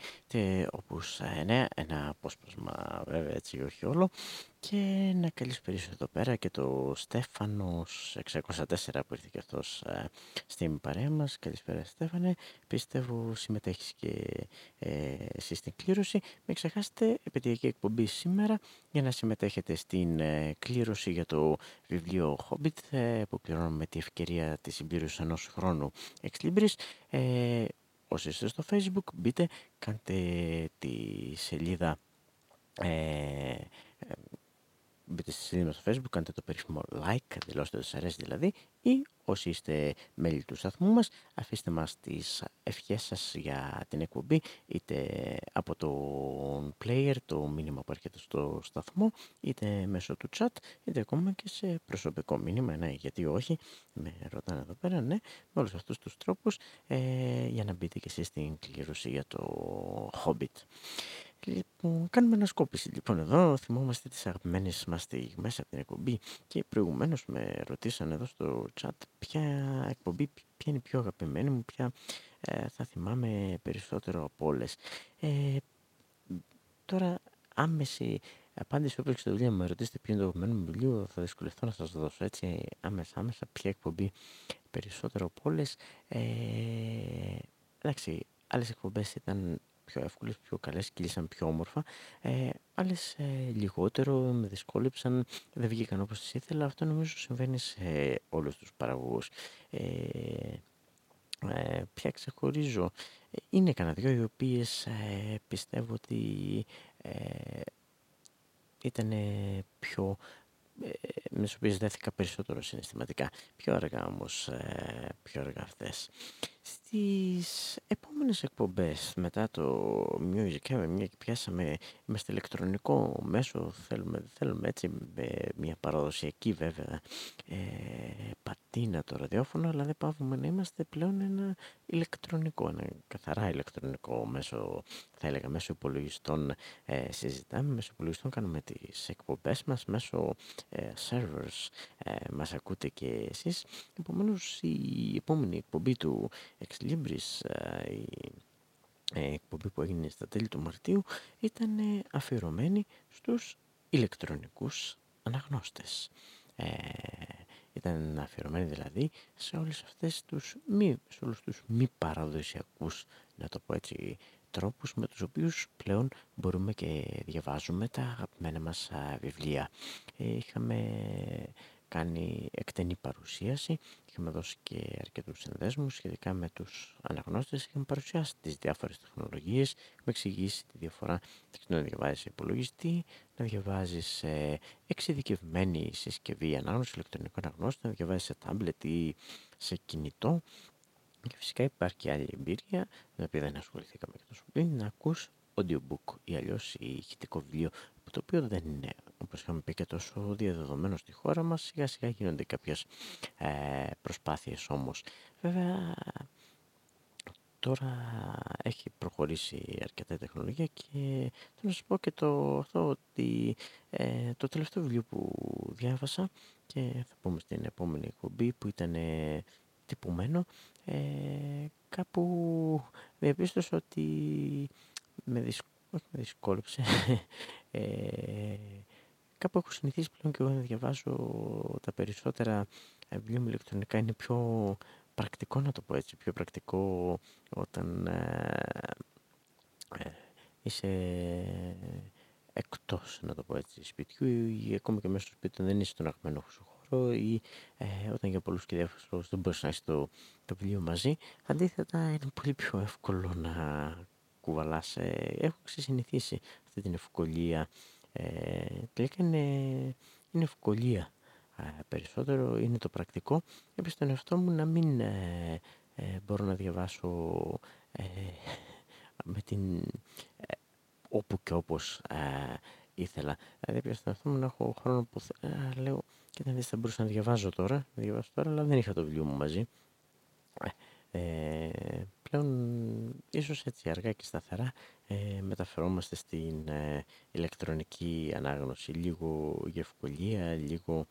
[SPEAKER 1] όπως ναι, ένα απόσπασμα βέβαια έτσι όχι όλο, και να καλησπέρισω εδώ πέρα και το Στέφανος 604 που ήρθε και αυτός ε, στην παρέα μας. Καλησπέρα Στέφανε. Πιστεύω συμμετέχεις και ε, εσύ στην κλήρωση. Μην ξεχάσετε επαιτειακή εκπομπή σήμερα για να συμμετέχετε στην ε, κλήρωση για το βιβλίο Hobbit ε, που πληρώνουμε με τη ευκαιρία της συμπλήρωσης ενός χρόνου εξ Ε, όσοι είστε στο facebook μπείτε, κάντε τη σελίδα ε, μπείτε στη σελίδα στο facebook, κάντε το περίφημο like, δηλώστε ότι σας αρέσει δηλαδή ή όσοι είστε μέλη του σταθμού μας αφήστε μας τις ευχές σας για την εκπομπή είτε από το player, το μήνυμα που έρχεται στο σταθμό είτε μέσω του chat είτε ακόμα και σε προσωπικό μήνυμα, ναι γιατί όχι, με ρωτάνε εδώ πέρα, ναι, με όλους αυτούς τους τρόπους ε, για να μπείτε και εσείς στην κλήρωση για το Hobbit. Λοιπόν, κάνουμε ανασκόπηση λοιπόν εδώ, θυμόμαστε τις αγαπημένες μας στιγμές από την εκπομπή και προηγουμένως με ρωτήσαν εδώ στο chat ποια εκπομπή, ποια είναι η πιο αγαπημένη μου, ποια ε, θα θυμάμαι περισσότερο από όλες. Ε, τώρα άμεση απάντηση όπως στο βιβλίο μου ρωτήσετε ποιο είναι το αγαπημένο μου βιβλίο θα δυσκολευτώ να σας δώσω έτσι άμεσα άμεσα ποια εκπομπή περισσότερο από όλες. Ε, εντάξει, άλλες εκπομπές ήταν πιο εύκολες, πιο καλές, κύλησαν πιο όμορφα. Ε, άλλες ε, λιγότερο, με δυσκόλεψαν, δεν βγήκαν όπως τις ήθελα. Αυτό νομίζω συμβαίνει σε όλους τους παραγωγούς. Ε, ε, πια ξεχωρίζω. Είναι κανένα δυο οι οποίες ε, πιστεύω ότι ε, ήταν πιο ε, με τις οποίες δέθηκα περισσότερο συναισθηματικά. Πιο αργά όμως, ε, πιο αργά αυτές. Στις επόμενες εκπομπές μετά το Music Heaven, μια και πιάσαμε, είμαστε ηλεκτρονικό μέσο, θέλουμε, θέλουμε έτσι με μια παραδοσιακή βέβαια ε, πατίνα το ραδιόφωνο, αλλά δεν πάβουμε να είμαστε πλέον ένα ηλεκτρονικό, ένα καθαρά ηλεκτρονικό μέσο, θα έλεγα μέσω υπολογιστών ε, συζητάμε, μέσω υπολογιστών κάνουμε τις εκπομπές μας, μέσω ε, servers ε, μας ακούτε και εσείς. Επομένως η επόμενη εκπομπή του Ex Libris, ε, η ε, εκπομπή που έγινε στα τέλη του Μαρτίου, ήταν ε, αφιερωμένη στους ηλεκτρονικούς αναγνώστες. Ε, ήταν αφιερωμένη δηλαδή σε όλες αυτές τους μη, σε όλους τους μη παραδοσιακούς, να το πω έτσι, τρόπους με τους οποίους πλέον μπορούμε και διαβάζουμε τα αγαπημένα μας βιβλία. είχαμε κάνει εκτενή παρουσίαση. Είχαμε δώσει και αρκετούς συνδέσμους σχετικά με τους αναγνώστες. Είχαμε παρουσιάσει τις διάφορες τεχνολογίες. Έχουμε εξηγήσει τη διαφορά να διαβάζεις σε υπολογιστή, να διαβάζεις σε εξειδικευμένη συσκευή ανάγνωση ηλεκτρονικού αναγνώστη, να διαβάζεις σε τάμπλετ ή σε κινητό. Και φυσικά υπάρχει και άλλη εμπειρία, με την οποία δεν ασχοληθήκαμε και τόσο πριν, να ακούς audiobook ή αλλιώς ηχητικό βιβλίο, το οποίο δεν είναι όπως είχαμε πει και τόσο διαδεδομένο στη χώρα μας, σιγά σιγά γίνονται κάποιες ε, προσπάθειες όμως. Βέβαια, τώρα έχει προχωρήσει αρκετά η τεχνολογία και θέλω να σας πω και το, αυτό ότι ε, το τελευταίο βιβλίο που διάβασα και θα πούμε στην επόμενη εκπομπή που ήταν ε, τυπωμένο ε, κάπου διαπίστωσα ότι με, δυσκόλεψε ε, κάπου έχω συνηθίσει πλέον και εγώ να διαβάζω τα περισσότερα βιβλία μου ηλεκτρονικά. Είναι πιο πρακτικό να το πω έτσι, πιο πρακτικό όταν ε, ε, είσαι εκτός, να το πω έτσι, σπιτιού ή ακόμα και μέσα στο σπίτι δεν είσαι στον αγαπημένο σου χώρο ή ε, όταν για πολλούς και διάφορους λόγους δεν μπορείς να έχεις το, το βιβλίο μαζί. Αντίθετα είναι πολύ πιο εύκολο να κουβαλάς. Ε, έχω ξεσυνηθίσει αυτή την ευκολία ε, τελικά είναι, είναι ευκολία ε, περισσότερο, είναι το πρακτικό. Έπειτα στον εαυτό μου να μην ε, ε, μπορώ να διαβάσω ε, με την, όπου και όπως ήθελα. Δηλαδή έπειτα στον εαυτό μου να έχω χρόνο που λέω και δεν θα μπορούσα να διαβάζω τώρα, να διαβάσω τώρα, αλλά δεν είχα το βιβλίο μου μαζί. Ε, πλέον ίσως έτσι αργά και σταθερά ε, μεταφερόμαστε στην ε, ηλεκτρονική ανάγνωση. Λίγο για ευκολία, λίγο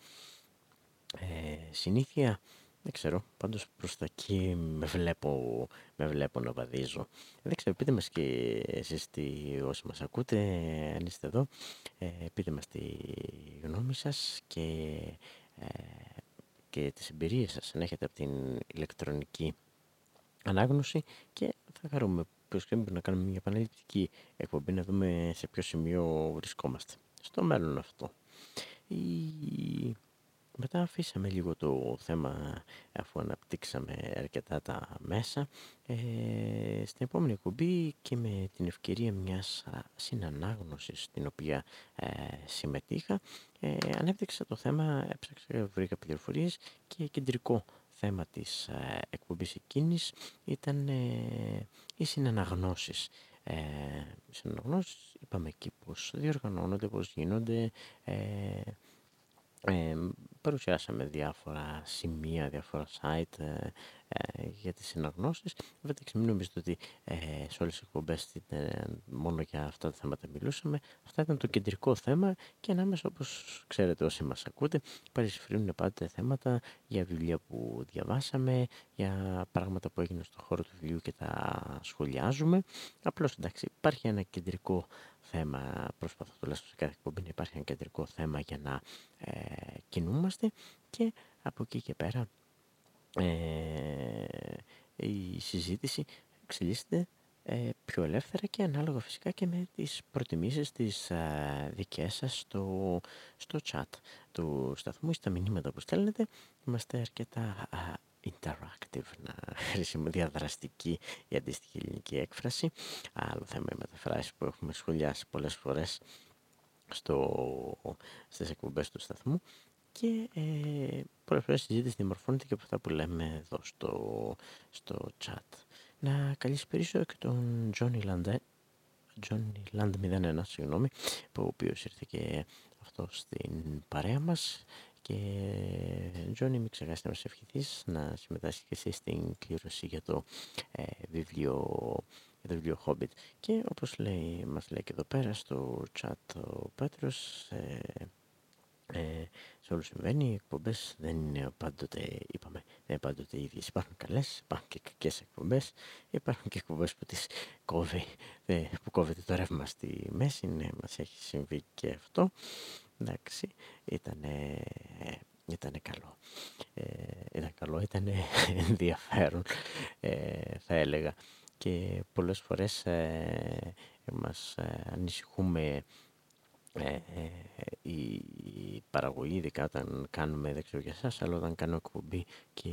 [SPEAKER 1] ε, συνήθεια. Δεν ξέρω, πάντως προς τα εκεί με βλέπω, με βλέπω να βαδίζω. Δεν ξέρω, πείτε μας και εσείς τι, όσοι μας ακούτε, αν είστε εδώ, ε, πείτε μας τη γνώμη σας και, ε, και τις εμπειρίες σας, αν έχετε από την ηλεκτρονική ανάγνωση και θα χαρούμε ποιος να κάνουμε μια επαναληπτική εκπομπή να δούμε σε ποιο σημείο βρισκόμαστε. Στο μέλλον αυτό. Η μετά αφήσαμε λίγο το θέμα αφού αναπτύξαμε αρκετά τα μέσα. Ε, στην επόμενη εκπομπή και με την ευκαιρία μιας συνανάγνωσης στην οποία ε, συμμετείχα ε, ανέπτυξα το θέμα, έψαξα, βρήκα πληροφορίες και κεντρικό θέμα της ε, εκπομπής εκείνης ήταν ε, οι συναναγνώσεις. Ε, συναναγνώσεις είπαμε εκεί πώς διοργανώνονται, πώς γίνονται, ε, ε, παρουσιάσαμε διάφορα σημεία, διάφορα site ε, ε, για τις συναγνώσεις. Βέβαια, μην νομίζετε ότι ε, σε όλες τις εκπομπές ε, μόνο για αυτά τα θέματα μιλούσαμε. Αυτά ήταν το κεντρικό θέμα και ανάμεσα, όπως ξέρετε όσοι μας ακούτε, παρισφρύνουν πάντα θέματα για βιβλία που διαβάσαμε, για πράγματα που έγιναν στον χώρο του βιβλίου και τα σχολιάζουμε. Απλώς εντάξει, υπάρχει ένα κεντρικό θέμα, προσπαθώ τουλάχιστον σε κάθε εκπομπή να υπάρχει ένα κεντρικό θέμα για να ε, κινούμαστε και από εκεί και πέρα ε, η συζήτηση εξελίσσεται ε, πιο ελεύθερα και ανάλογα φυσικά και με τις προτιμήσεις της ε, δικές σας στο, στο chat του σταθμού ή στα μηνύματα που στέλνετε. Είμαστε αρκετά interactive, να χρησιμοποιούμε διαδραστική η αντίστοιχη ελληνική έκφραση. Άλλο θέμα οι μεταφράσεις που έχουμε σχολιάσει πολλές φορές στο, στις εκπομπές του σταθμού και ε, πολλές φορές η συζήτηση δημορφώνεται και από αυτά που λέμε εδώ στο, στο chat. Να καλησπερίσω και τον Johnny Land, Johnny Land 01, συγγνώμη, που ο οποίος ήρθε και αυτό στην παρέα μας και Τζόνι μην ξεχάσετε να μας ευχηθείς να συμμετάσχεις και εσύ στην κλήρωση για το ε, βιβλίο για το βιβλίο Hobbit και όπως λέει, μας λέει και εδώ πέρα στο chat ο Πέτρος ε, ε, σε όλους συμβαίνει, οι εκπομπές δεν είναι πάντοτε, είπαμε, δεν είναι πάντοτε ίδιες. Υπάρχουν καλές, υπάρχουν και κακές εκπομπές, υπάρχουν και εκπομπές που τις κόβει, ε, που κόβεται το ρεύμα στη μέση, ναι, μας έχει συμβεί και αυτό. Εντάξει, ήταν ήτανε καλό. Ε, ήταν καλό, ήταν ενδιαφέρον, ε, θα έλεγα. Και πολλές φορές ε, μας ε, ανησυχούμε ε, ε, η παραγωγή, ειδικά όταν κάνουμε, δεν ξέρω για εσάς, αλλά όταν κάνω εκπομπή και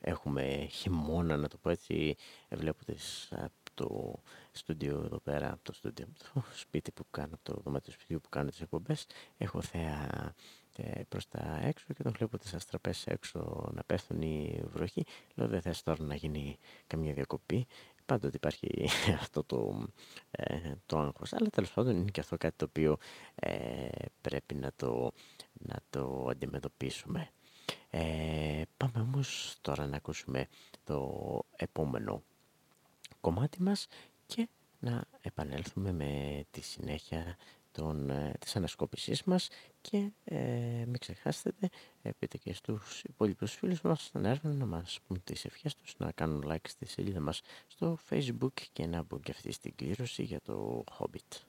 [SPEAKER 1] έχουμε χειμώνα, να το πω έτσι, βλέπω τις, το στούντιο εδώ πέρα, από το στούντιο, το σπίτι που κάνω, το δωμάτιο σπιτιού που κάνω τις εκπομπές, έχω θέα ε, προς τα έξω και όταν βλέπω τις αστραπές έξω να πέφτουν η βροχή, λέω δεν θες τώρα να γίνει καμία διακοπή, πάντοτε υπάρχει αυτό το, ε, το άγχος. Αλλά τέλος πάντων είναι και αυτό κάτι το οποίο ε, πρέπει να το, να το αντιμετωπίσουμε. Ε, πάμε όμως τώρα να ακούσουμε το επόμενο κομμάτι μας και να επανέλθουμε με τη συνέχεια των, ε, της ανασκόπησής μας και ε, μην ξεχάσετε, ε, πείτε και στους υπόλοιπους φίλους μας να έρθουν να μας πούν τις ευχές τους, να κάνουν like στη σελίδα μας στο facebook και να μπουν και αυτή στην κλήρωση για το Hobbit.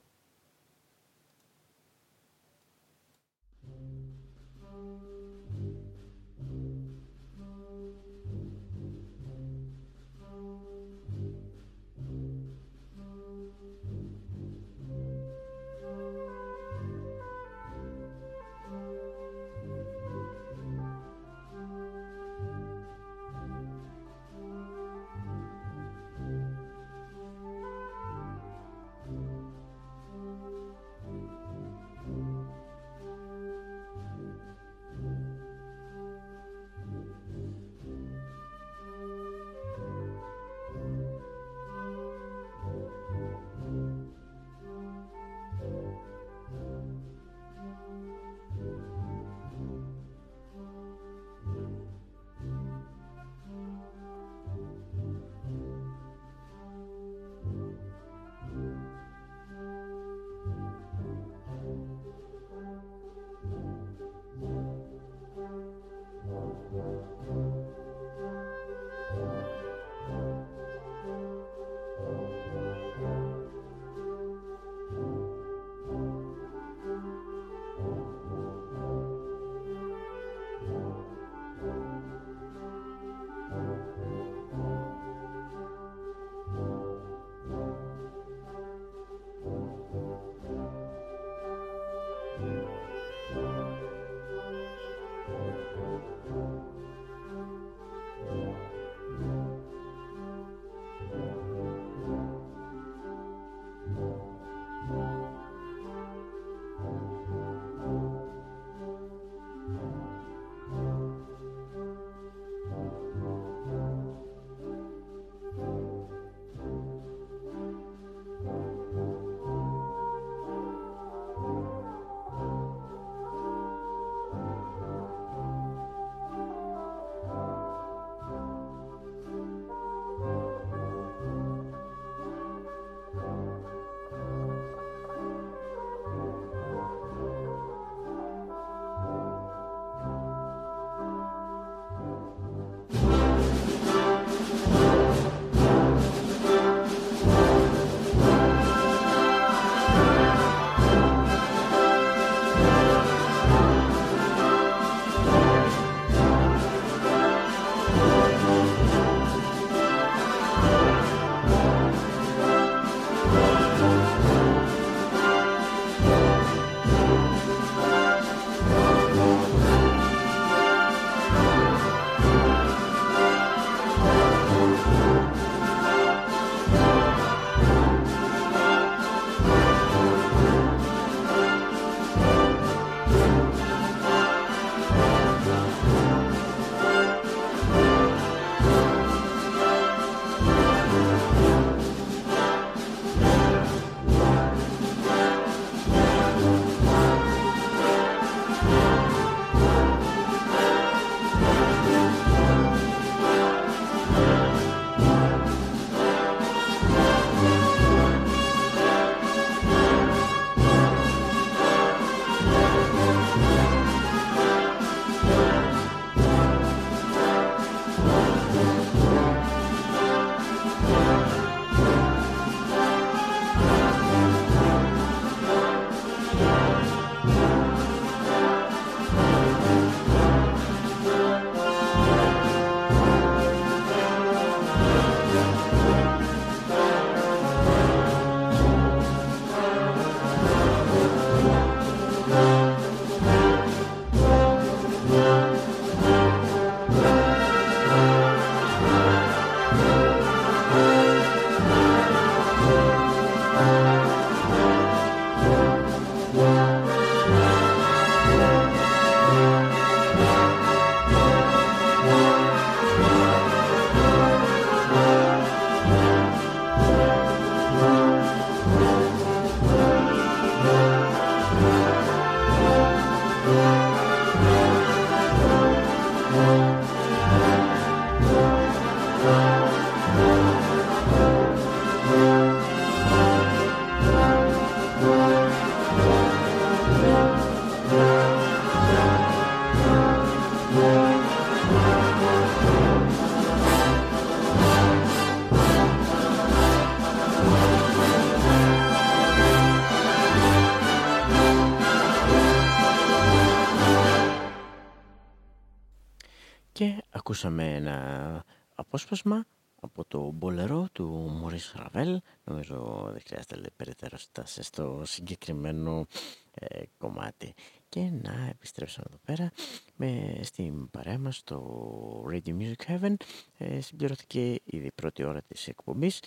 [SPEAKER 1] Ακούσαμε ένα απόσπασμα από το μπολερό του Μωρίς Ραβέλ νομίζω δεν χρειάζεται περαιτέρω στάση στο συγκεκριμένο ε, κομμάτι. Και να επιστρέψουμε εδώ πέρα με, στην παρέα μας στο Radio Music Heaven. Ε, συμπληρώθηκε ήδη η πρώτη ώρα της εκπομπής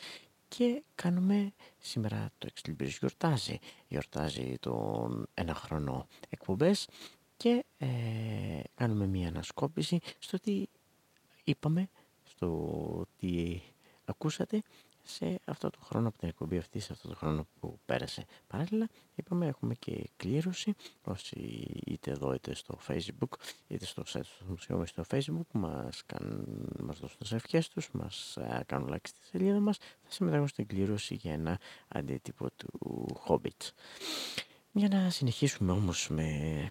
[SPEAKER 1] και κάνουμε σήμερα το Ex γιορτάζει. Γιορτάζει τον ένα χρόνο εκπομπές και ε, κάνουμε μια ανασκόπηση στο τι είπαμε στο τι ακούσατε σε αυτό το χρόνο από την εκπομπή αυτή, σε αυτό το χρόνο που πέρασε. Παράλληλα, είπαμε, έχουμε και κλήρωση, όσοι είτε εδώ είτε στο facebook, είτε στο site του μουσείου, είτε στο facebook, μας, κάνουν, μας δώσουν τις ευχές τους, μας α, κάνουν like στη σελίδα μας, θα συμμετέχουν στην κλήρωση για ένα αντίτυπο του Hobbit. Για να συνεχίσουμε όμως με,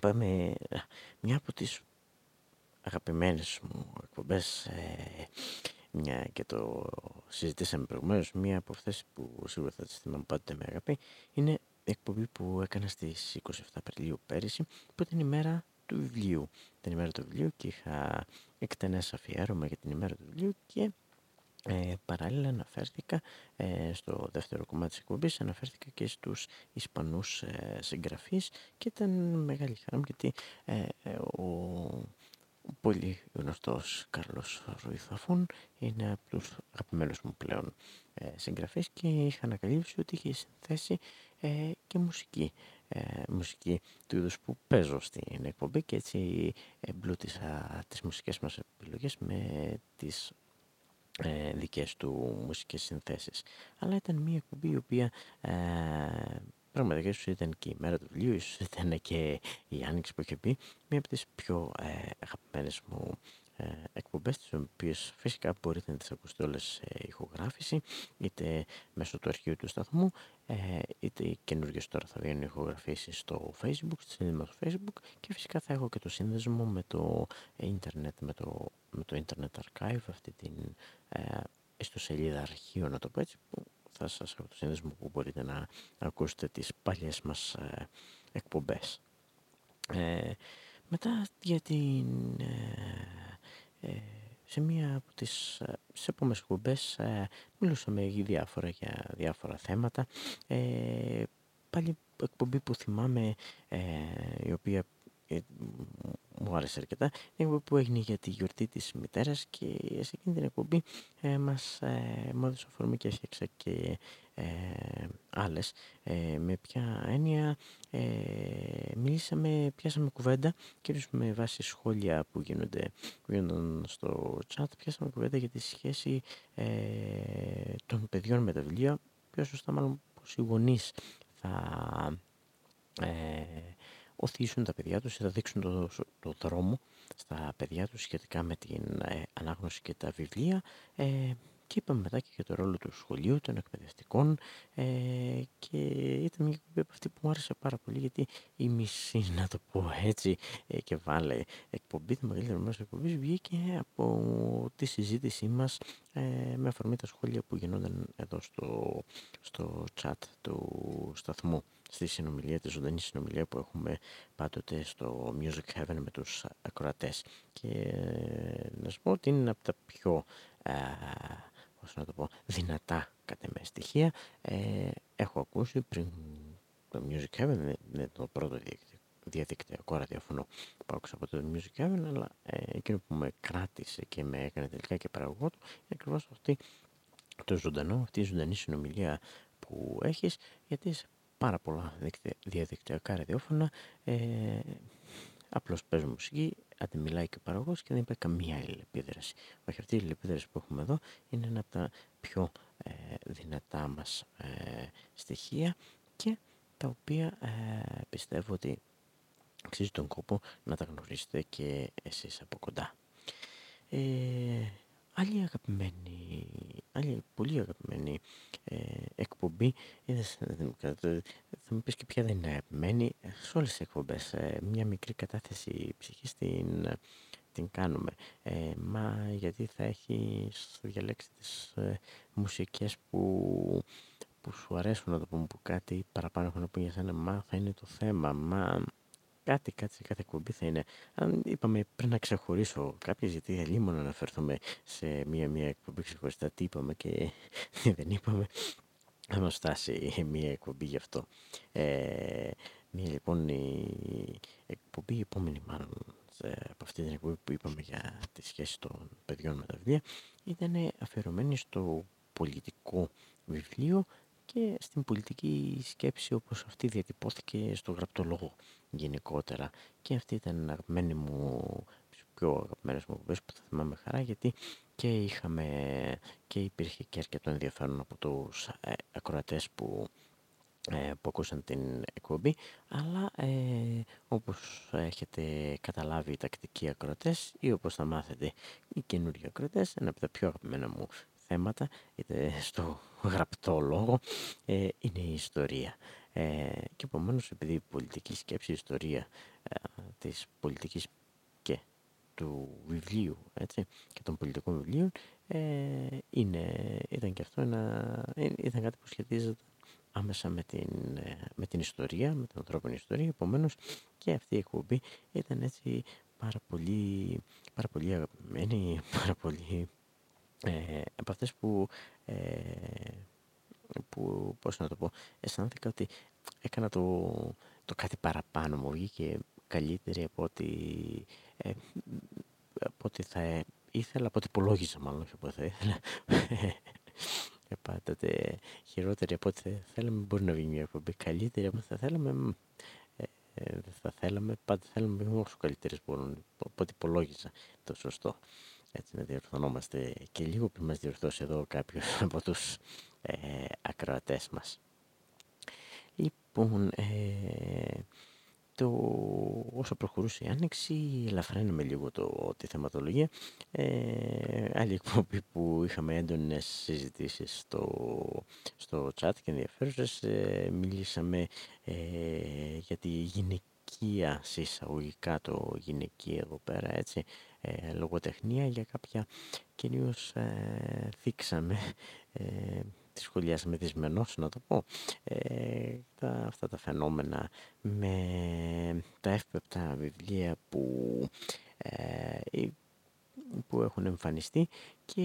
[SPEAKER 1] πάμε, μια από τις αγαπημένες μου εκπομπές ε, μια και το συζητήσαμε προηγουμένως μία από αυτές που σίγουρα θα τις θυμάμαι πάντοτε με αγάπη είναι η εκπομπή που έκανα στις 27 Απριλίου πέρυσι που ήταν η μέρα του βιβλίου. Την ημέρα του βιβλίου και είχα εκτενές αφιέρωμα για την ημέρα του βιβλίου και ε, παράλληλα αναφέρθηκα ε, στο δεύτερο κομμάτι της εκπομπής αναφέρθηκα και στους Ισπανούς ε, συγγραφείς και ήταν μεγάλη χαρά μου γιατί ε, ε, ο πολύ γνωστός Κάρλος Ρουιθαφούν είναι από τους αγαπημένους μου πλέον ε, συγγραφείς και είχα ανακαλύψει ότι είχε συνθέσει ε, και μουσική ε, μουσική του είδους που παίζω στην εκπομπή και έτσι εμπλούτησα τις μουσικές μας επιλογές με τις ε, δικές του μουσικές συνθέσεις. Αλλά ήταν μια εκπομπή η οποία ε, Πραγματικά ίσως ήταν και η μέρα του βιβλίου, ίσως ήταν και η άνοιξη που είχε πει, μία από τις πιο ε, αγαπημένες μου ε, εκπομπές, τις οποίες φυσικά μπορείτε να τις ακούσετε όλες σε ηχογράφηση, είτε μέσω του αρχείου του σταθμού, ε, είτε καινούργιες τώρα θα βγαίνουν ηχογραφήσεις στο facebook, στη σελίδα στο facebook και φυσικά θα έχω και το σύνδεσμο με το ίντερνετ, με το, με το Internet Archive, αυτή την ε, ιστοσελίδα αρχείο να το πω έτσι, που θα σας έχω το σύνδεσμο που μπορείτε να ακούσετε τις παλιές μας ε, εκπομπές. Ε, μετά για την... Ε, ε σε μία από τις ε, σε επόμενες εκπομπές μιλούσαμε για διάφορα, για διάφορα θέματα. πάλι εκπομπή που θυμάμαι η οποία μου άρεσε αρκετά. Είναι που έγινε για τη γιορτή της μητέρας και σε εκείνη την εκπομπή ε, μας ε, μου έδωσε αφορμή και έφτιαξα και ε, άλλες. Ε, με ποια έννοια ε, μιλήσαμε, πιάσαμε κουβέντα κυρίως με βάση σχόλια που γίνονται, που γίνονται στο chat, πιάσαμε κουβέντα για τη σχέση ε, των παιδιών με τα βιβλία, πιο σωστά μάλλον πως οι γονείς θα οθήσουν τα παιδιά τους ή θα δείξουν το, το δρόμο στα παιδιά τους σχετικά με την ε, ανάγνωση και τα βιβλία. Ε, και είπαμε μετά και για το ρόλο του σχολείου, των εκπαιδευτικών. Ε, και ήταν μια εκπομπή από αυτή που μου άρεσε πάρα πολύ γιατί η μισή, να το πω έτσι ε, και βάλε εκπομπή, τη μεγαλύτερη μέρος εκπομπής βγήκε από τη συζήτησή μας ε, με αφορμή τα σχόλια που γινόταν εδώ στο, στο chat του σταθμού στη συνομιλία, τη ζωντανή συνομιλία που έχουμε πάντοτε στο Music Heaven με τους ακροατές. Και ε, να σου πω ότι είναι από τα πιο ε, να το πω, δυνατά κατά με στοιχεία. Ε, έχω ακούσει πριν το Music Heaven, είναι το πρώτο διαδικτυακό ραδιοφωνό που άκουσα από το Music Heaven, αλλά ε, εκείνο που με κράτησε και με έκανε τελικά και παραγωγό του είναι ακριβώς αυτή το ζωντανό, αυτή η ζωντανή συνομιλία που έχεις, γιατί σε πάρα πολλά διαδικτυακά ραδιόφωνα ε, απλώς παίζουν μουσική, αντιμιλάει και ο παραγωγός και δεν υπάρχει καμία επίδραση. Όχι αυτή η επίδραση που έχουμε εδώ είναι ένα από τα πιο ε, δυνατά μας ε, στοιχεία και τα οποία ε, πιστεύω ότι αξίζει τον κόπο να τα γνωρίσετε και εσείς από κοντά. Ε, άλλη αγαπημένη, άλλη πολύ αγαπημένη ε, εκπομπή είναι, θα μου πεις και ποια δεν είναι αγαπημένη σε όλες τις εκπομπές ε, μια μικρή κατάθεση ψυχής την, την κάνουμε. Ε, μα γιατί θα έχει διαλέξει τις ε, μουσικές που, που σου αρέσουν να το πούμε που κάτι παραπάνω έχουν να πούμε για σένα μα θα είναι το θέμα μα κάτι, κάτι σε κάθε εκπομπή θα είναι. Αν είπαμε πριν να ξεχωρίσω κάποιες, γιατί αλλήμον να αναφερθούμε σε μία-μία εκπομπή ξεχωριστά τι είπαμε και δεν είπαμε. Θα μας φτάσει μία εκπομπή γι' αυτό. Ε, μία λοιπόν η εκπομπή, η επόμενη μάλλον από αυτή την εκπομπή που είπαμε για τη σχέση των παιδιών με τα βιβλία, ήταν αφιερωμένη στο πολιτικό βιβλίο και στην πολιτική σκέψη όπως αυτή διατυπώθηκε στο γραπτολόγο γενικότερα. Και αυτή ήταν αγαπημένη μου, πιο αγαπημένες μου εκπομπές που θα θυμάμαι χαρά γιατί και είχαμε και υπήρχε και αρκετό ενδιαφέρον από τους ε, ακροατές που ε, που ακούσαν την εκπομπή αλλά ε, όπως έχετε καταλάβει οι τακτικοί ακροατές ή όπως θα μάθετε οι καινούργιοι ακροατές ένα από τα πιο αγαπημένα μου θέματα είτε στο γραπτό λόγο ε, είναι η ιστορία ε, και επομένως επειδή η πολιτική σκέψη, η ιστορία ε, της πολιτικής και του βιβλίου έτσι, και των πολιτικών βιβλίων ε, είναι, ήταν και αυτό ένα, ήταν κάτι που σχετίζεται άμεσα με την, ε, με την ιστορία, με την ανθρώπινη ιστορία. Επομένως και αυτή η εκπομπή ήταν έτσι πάρα πολύ, πάρα πολύ αγαπημένη, πάρα πολύ ε, από αυτές που, ε, που, πώς να το πω, αισθάνθηκα ότι έκανα το, το κάτι παραπάνω μου, βγήκε καλύτερη από ό,τι, ε, από ό,τι θα ήθελα, από ό,τι υπολόγιζα μάλλον, όχι από ό,τι θα ήθελα. Και πάντοτε χειρότερη από ό,τι θα θέλαμε μπορεί να βγει μια εκπομπή καλύτερη από ό,τι θα θέλαμε. Ε, ε, θα θέλαμε, πάντα θέλαμε όσο καλύτερες μπορούν, από ό,τι υπολόγιζα το σωστό. Έτσι να διορθωνόμαστε και λίγο πριν μας διορθώσει εδώ κάποιος από τους ε, ακροατές μας. Λοιπόν, ε, το, όσο προχωρούσε η Άνοιξη, ελαφραίνουμε λίγο το, τη θεματολογία. Ε, άλλη εκπομπή που είχαμε έντονες συζητήσεις στο, στο chat και ενδιαφέρουσες, ε, μιλήσαμε ε, για τη γυναικεία, συσσαγωγικά το γυναικείο εδώ πέρα, έτσι, ε, λογοτεχνία για κάποια κυρίως ε, θίξαμε ε, τη σχολιάσαμε δυσμενώς να το πω ε, τα, αυτά τα φαινόμενα με τα εύπεπτα βιβλία που, ε, που έχουν εμφανιστεί και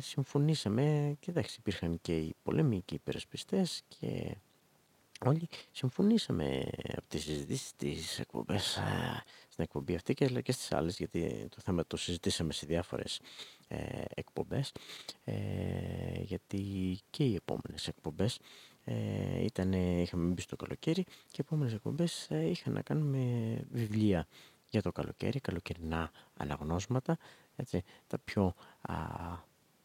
[SPEAKER 1] συμφωνήσαμε. Και εντάξει υπήρχαν και οι πολέμοι και οι υπερασπιστές και όλοι συμφωνήσαμε από τις συζητήσεις της εκπομπές στην εκπομπή αυτή και, και στις άλλες γιατί το θέμα το συζητήσαμε σε διάφορες ε, εκπομπές. Ε, γιατί και οι επόμενες εκπομπές ε, ήταν, είχαμε μπει στο καλοκαίρι και οι επόμενες εκπομπές ε, είχαν να κάνουν με βιβλία για το καλοκαίρι, καλοκαιρινά αναγνώσματα έτσι, τα πιο α,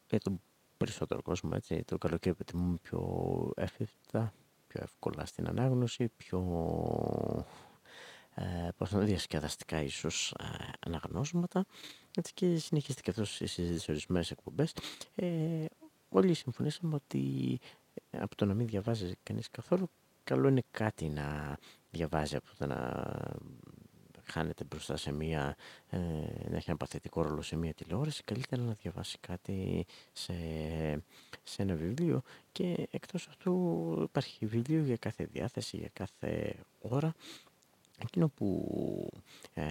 [SPEAKER 1] για τον περισσότερο κόσμο έτσι, το καλοκαίρι που πιο εύκολα, πιο εύκολα στην ανάγνωση, πιο ε, πώς να διασκεδαστικά ίσως ε, αναγνώσματα. Έτσι και συνεχίστηκε αυτός στις ορισμένες εκπομπές. Ε, όλοι συμφωνήσαμε ότι ε, από το να μην διαβάζει κανείς καθόλου καλό είναι κάτι να διαβάζει από το να χάνεται μπροστά σε μία, ε, να έχει ένα παθητικό ρόλο σε μία τηλεόραση, καλύτερα να διαβάσει κάτι σε, σε ένα βιβλίο. Και εκτός αυτού υπάρχει βιβλίο για κάθε διάθεση, για κάθε ώρα Εκείνο που ε,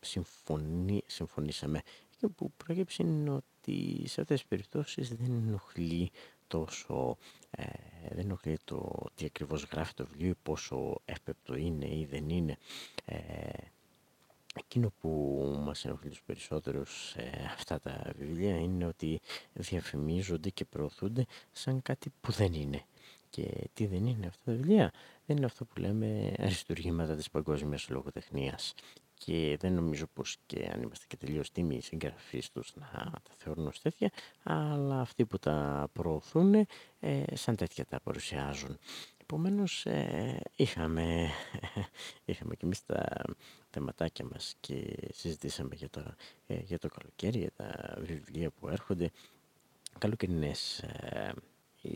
[SPEAKER 1] συμφωνή, συμφωνήσαμε και που προέκυψε είναι ότι σε αυτές τις περιπτώσεις δεν ενοχλεί τόσο, ε, δεν ενοχλεί το τι ακριβώς γράφει το βιβλίο, πόσο εύπεπτο είναι ή δεν είναι. Ε, εκείνο που μας ενοχλεί τους περισσότερους σε αυτά τα βιβλία είναι ότι διαφημίζονται και προωθούνται σαν κάτι που δεν είναι. Και τι δεν είναι αυτά τα βιβλία, δεν είναι αυτό που λέμε αριστουργήματα της παγκόσμιας λογοτεχνίας. Και δεν νομίζω πως και αν είμαστε και τελείως τίμοι οι συγγραφείς τους να τα θεωρούν ως τέτοια, αλλά αυτοί που τα προωθούν ε, σαν τέτοια τα παρουσιάζουν. Επομένως ε, είχαμε, είχαμε και εμείς τα θεματάκια μας και συζητήσαμε για το, ε, για το καλοκαίρι, για τα βιβλία που έρχονται, καλοκαιρινές ε,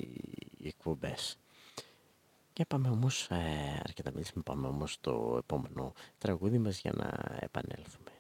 [SPEAKER 1] οι εκπομπές. Και πάμε όμως, ε, αρκετά μιλήσουμε, πάμε όμως στο επόμενο τραγούδι μας για να επανέλθουμε.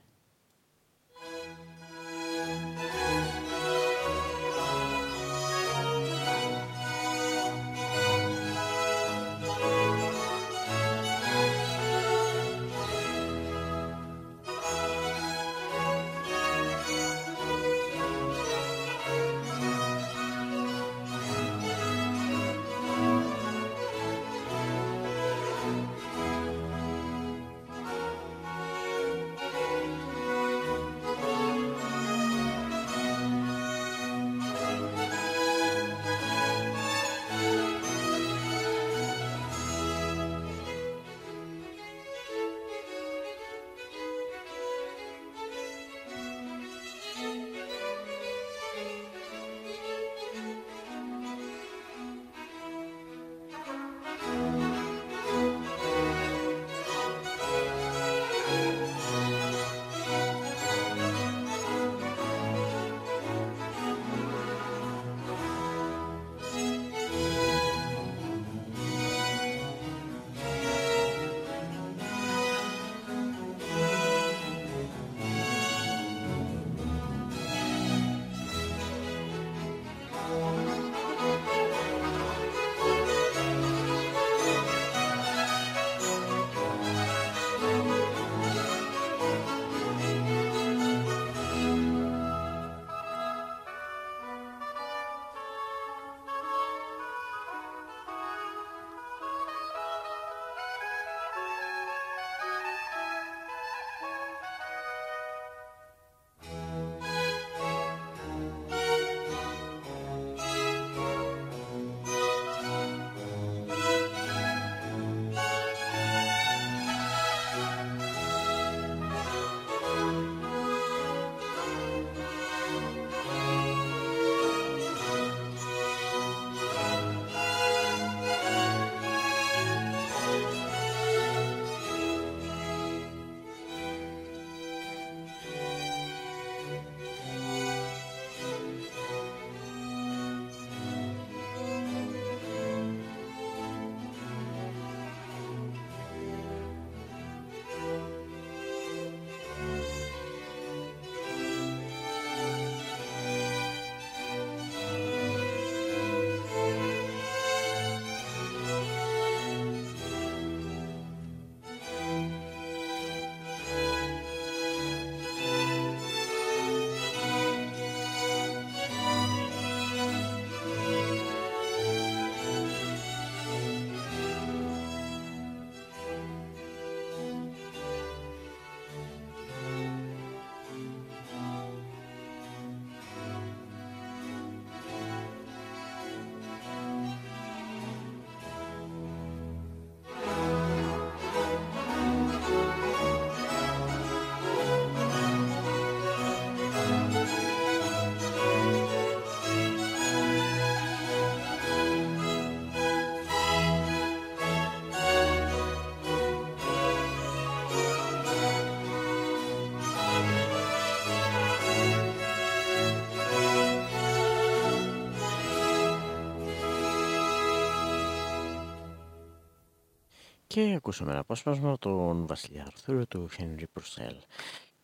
[SPEAKER 1] Και ακούσαμε ένα απόσπασμα τον Βασιλιά Αρθούρου του Χένρι Προυσέλ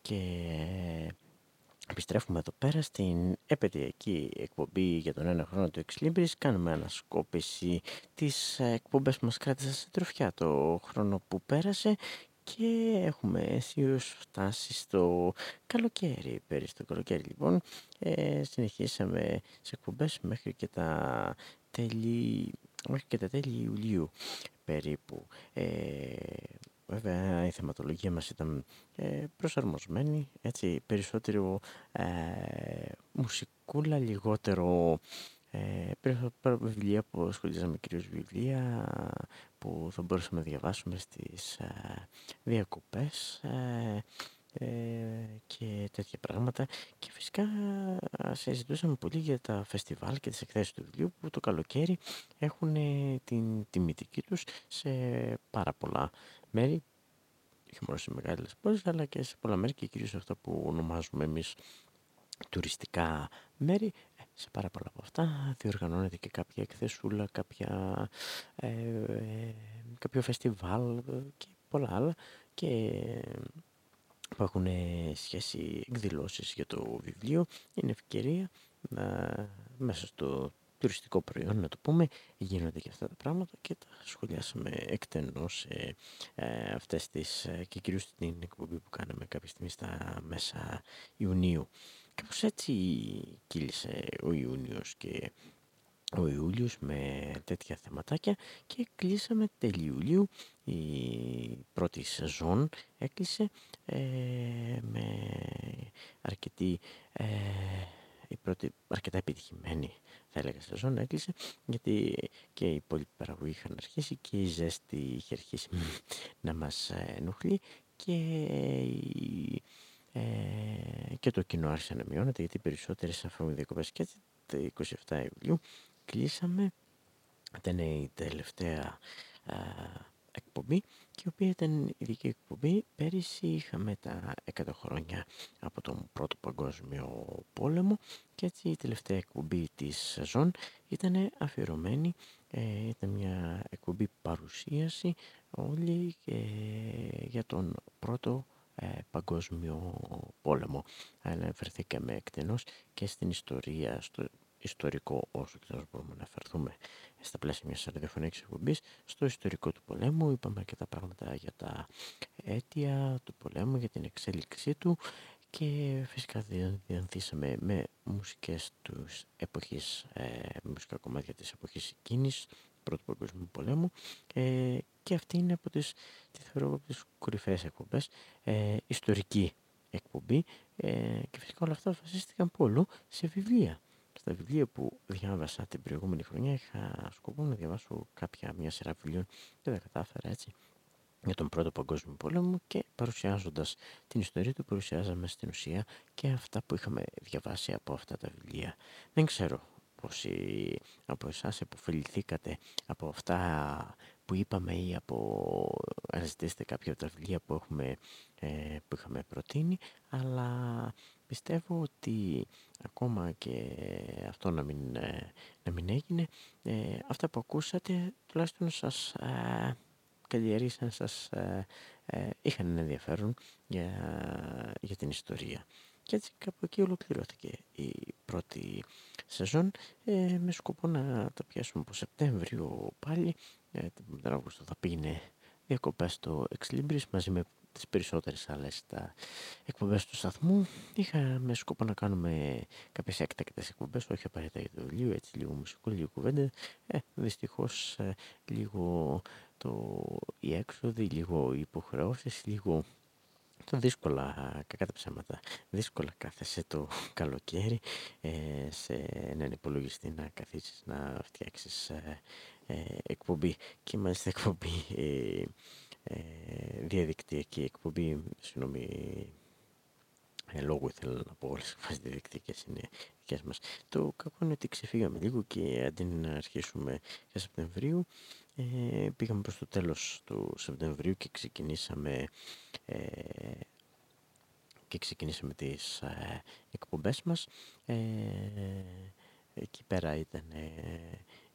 [SPEAKER 1] και επιστρέφουμε εδώ πέρα στην επαιτειακή εκπομπή για τον ένα χρόνο του Ex κάνουμε ανασκόπηση της εκπομπές που μας κράτησε σε τροφιά το χρόνο που πέρασε. Και έχουμε αισίως φτάσει στο καλοκαίρι. Πέρυσι το καλοκαίρι λοιπόν ε, συνεχίσαμε σε εκπομπές μέχρι και τα τέλη, μέχρι και τα τέλη Ιουλίου περίπου. Ε, βέβαια η θεματολογία μας ήταν ε, προσαρμοσμένη, έτσι περισσότερο ε, μουσικούλα, λιγότερο ε, βιβλία που ασχολήσαμε κυρίως βιβλία που θα μπορούσαμε να διαβάσουμε στις ε, διακοπές ε, ε, και τέτοια πράγματα. Και φυσικά συζητούσαμε πολύ για τα φεστιβάλ και τις εκθέσεις του βιβλίου που το καλοκαίρι έχουν την τιμητική τους σε πάρα πολλά μέρη. Όχι μόνο σε μεγάλες πόλεις αλλά και σε πολλά μέρη και κυρίως αυτά που ονομάζουμε εμείς τουριστικά μέρη. Σε πάρα πολλά από αυτά διοργανώνεται και κάποια εκθεσούλα, κάποια, ε, κάποιο φεστιβάλ και πολλά άλλα. Και που έχουν σχέση εκδηλώσεις για το βιβλίο είναι ευκαιρία να, μέσα στο τουριστικό προϊόν να το πούμε γίνονται και αυτά τα πράγματα και τα σχολιάσαμε εκτενώς ε, ε, αυτές τις ε, και κυρίως την εκπομπή που κάναμε κάποια στιγμή στα μέσα Ιουνίου. Κάπως έτσι κύλησε ο Ιούνιος και ο Ιούλιος με τέτοια θεματάκια και κλείσαμε τέλη Ιουλίου. Η πρώτη σεζόν έκλεισε ε, με αρκετή ε, η πρώτη αρκετά επιτυχημένη θα έλεγα σεζόν έκλεισε γιατί και οι υπόλοιποι παραγωγοί είχαν αρχίσει και η ζέστη είχε αρχίσει να μας ενοχλεί και η ε, και το κοινό άρχισε να μειώνεται γιατί περισσότερες αφού διακοπές και το 27 Ιουλίου κλείσαμε. Ήταν η τελευταία α, εκπομπή και η οποία ήταν ειδική εκπομπή. Πέρυσι είχαμε τα 100 χρόνια από τον πρώτο παγκόσμιο πόλεμο και έτσι η τελευταία εκπομπή της σεζόν ήταν αφιερωμένη. Ε, ήταν μια εκπομπή παρουσίαση όλη ε, για τον πρώτο ε, παγκόσμιο πόλεμο. Αναφερθήκαμε εκτενώς και στην ιστορία, στο ιστορικό όσο και μπορούμε να αφαιρθούμε στα πλαίσια μιας ραδιοφωνικής εκπομπής στο ιστορικό του πολέμου. Είπαμε και τα πράγματα για τα αίτια του πολέμου για την εξέλιξή του και φυσικά διανθήσαμε με μουσικές τους εποχής ε, μουσικά κομμάτια της εποχής εκείνης Πρώτου Παγκοσμίου Πολέμου. Ε, και αυτή είναι από τις, τη θεωρώ, από τις κορυφαίες εκπομπές, ε, ιστορική εκπομπή. Ε, και φυσικά όλα αυτά βασίστηκαν πολύ σε βιβλία. Στα βιβλία που διάβασα την προηγούμενη χρονιά είχα σκοπό να διαβάσω κάποια μια σειρά βιβλίων και δεν κατάφερα έτσι για τον Πρώτο Παγκόσμιο Πόλεμο και παρουσιάζοντας την ιστορία του παρουσιάζαμε στην ουσία και αυτά που είχαμε διαβάσει από αυτά τα βιβλία. Δεν ξέρω πόσοι από εσάς επωφεληθήκατε από αυτά που είπαμε ή από αναζητήσετε κάποια από τα βιβλία που, έχουμε, ε, που είχαμε προτείνει αλλά πιστεύω ότι ακόμα και αυτό να μην, ε, να μην έγινε ε, αυτά που ακούσατε τουλάχιστον σας ε, καλλιερήσαν σας είχαν ενδιαφέρον για, για την ιστορία. Και έτσι κάπου εκεί ολοκληρώθηκε η πρώτη σεζόν ε, με σκοπό να τα πιάσουμε από Σεπτέμβριο πάλι ε, τον Αύγουστο θα πήγαινε διακοπές στο Ex μαζί με τις περισσότερες άλλες τα εκπομπές του σταθμού. Είχα με σκοπό να κάνουμε κάποιες έκτακτες εκπομπές όχι απαραίτητα για το βιβλίο έτσι λίγο μουσικό, λίγο κουβέντα. Ε, δυστυχώς ε, λίγο το, οι έξοδοι, λίγο οι υποχρεώσεις, λίγο το δύσκολα, κακά τα ψέματα, δύσκολα κάθεσαι το καλοκαίρι ε, σε έναν υπολογιστή να καθίσεις να φτιάξεις ε, ε, εκπομπή. Και μάλιστα εκπομπή ε, ε, διαδικτυακή εκπομπή, συγγνώμη, ε, λόγω ήθελα να πω όλες τις διαδικτυακές είναι δικές μας. Το κακό είναι ότι ξεφύγαμε λίγο και αντί να αρχίσουμε για Σεπτεμβρίου ε, πήγαμε προς το τέλος του Σεπτεμβρίου και ξεκινήσαμε ε, και ξεκινήσαμε τις ε, εκπομπές μας. Ε, εκεί πέρα ήταν ε,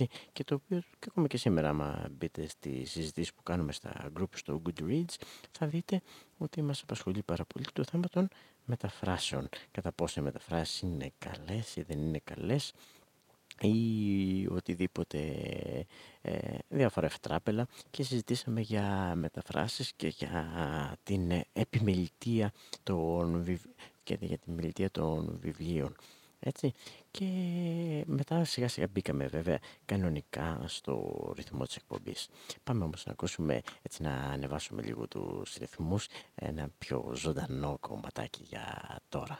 [SPEAKER 1] οποίο και ακόμα και σήμερα άμα μπείτε στις συζητήσεις που κάνουμε στα group στο Goodreads θα δείτε ότι μας απασχολεί πάρα πολύ το θέμα των μεταφράσεων κατά πόσο οι μεταφράσεις είναι καλές ή δεν είναι καλές ή οτιδήποτε ε, διάφορα ευτράπελα και συζητήσαμε για μεταφράσεις και για την επιμελητία των, και για την επιμελητία των βιβλίων. Έτσι. Και μετά σιγά σιγά μπήκαμε βέβαια κανονικά στο ρυθμό της εκπομπής. Πάμε όμως να ακούσουμε, έτσι να ανεβάσουμε λίγο τους ρυθμούς, ένα πιο ζωντανό κομματάκι για τώρα.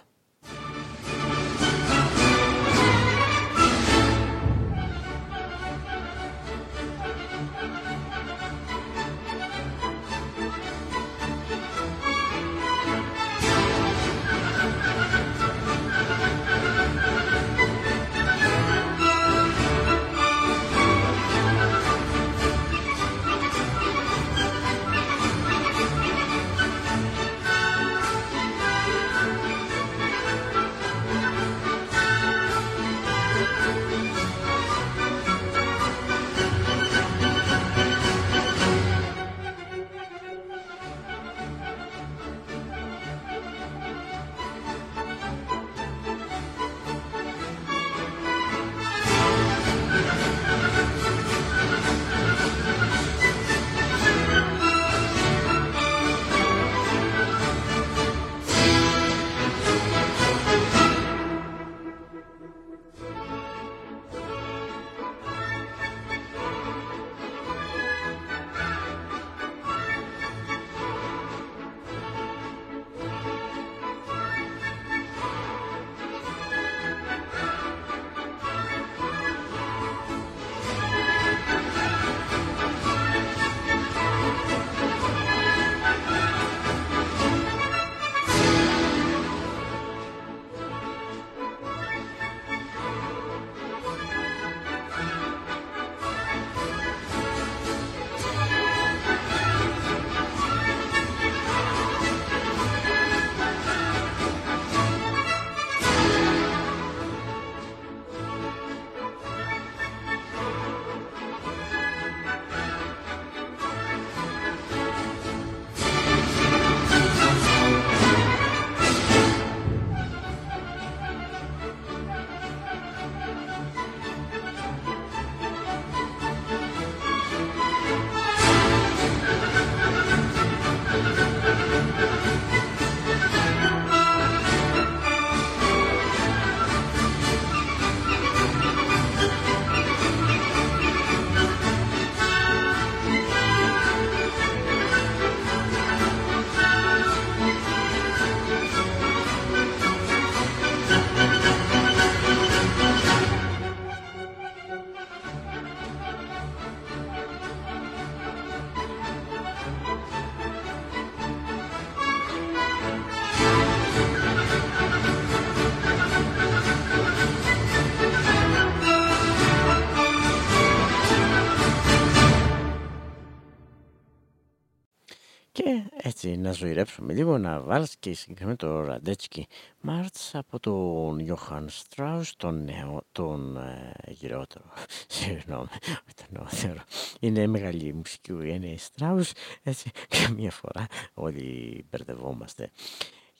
[SPEAKER 1] Και έτσι να ζωηρέψουμε λίγο, να βάλεις και συγκεκριμένα το Ραντέτσκι Μάρτς από τον Ιωχάν Στράους, τον νέο, τον ε, γυρότερο, συγγνώμη, τον νεότερο. Είναι μεγάλη μουσική είναι Στράους, έτσι καμία φορά όλοι μπερδευόμαστε.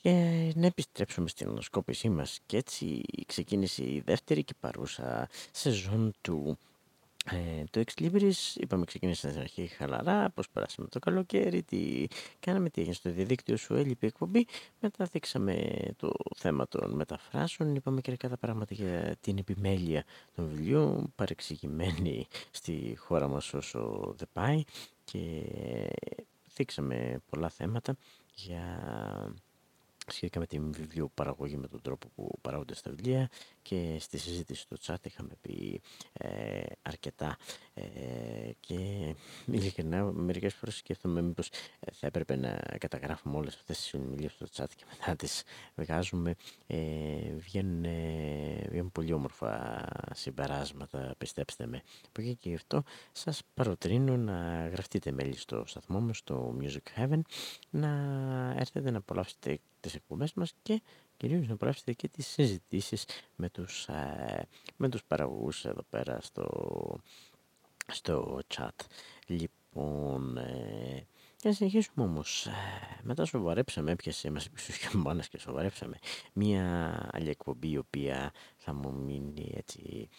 [SPEAKER 1] Και να επιστρέψουμε στην ονοσκόπησή μας και έτσι ξεκίνησε η δεύτερη και παρούσα σεζόν του ε, το Ex Libris, είπαμε ξεκίνησε στην αρχή χαλαρά, πώς περάσαμε το καλοκαίρι, τι κάναμε, τι έγινε στο διαδίκτυο σου, έλειπε η εκπομπή. Μετά δείξαμε το θέμα των μεταφράσεων, είπαμε και τα πράγματα για την επιμέλεια των βιβλίων, παρεξηγημένη στη χώρα μας όσο δεν πάει και δείξαμε πολλά θέματα για σχετικά με την βιβλιοπαραγωγή, με τον τρόπο που παράγονται στα βιβλία και στη συζήτηση στο chat είχαμε πει ε, αρκετά. Ε, και ειλικρινά μερικές φορές σκέφτομαι μήπως ε, θα έπρεπε να καταγράφουμε όλες αυτές τις συνομιλίες στο chat και μετά τις βγάζουμε. Ε, βγαίνουν, βγαίνουν πολύ όμορφα συμπεράσματα πιστέψτε με. Που και γι' αυτό σας παροτρύνω να γραφτείτε μέλη στο σταθμό μου στο Music Heaven να έρθετε να απολαύσετε τις εκπομπές μας και κυρίως να απολαύσετε και τις συζητήσεις με τους, ε, με τους παραγωγούς εδώ πέρα στο, στο chat. Λοιπόν, ε, για να συνεχίσουμε όμως, ε, μετά σοβαρέψαμε, έπιασε, μας έπιασε και μόνας και σοβαρέψαμε μία άλλη εκπομπή η οποία θα μου μείνει έτσι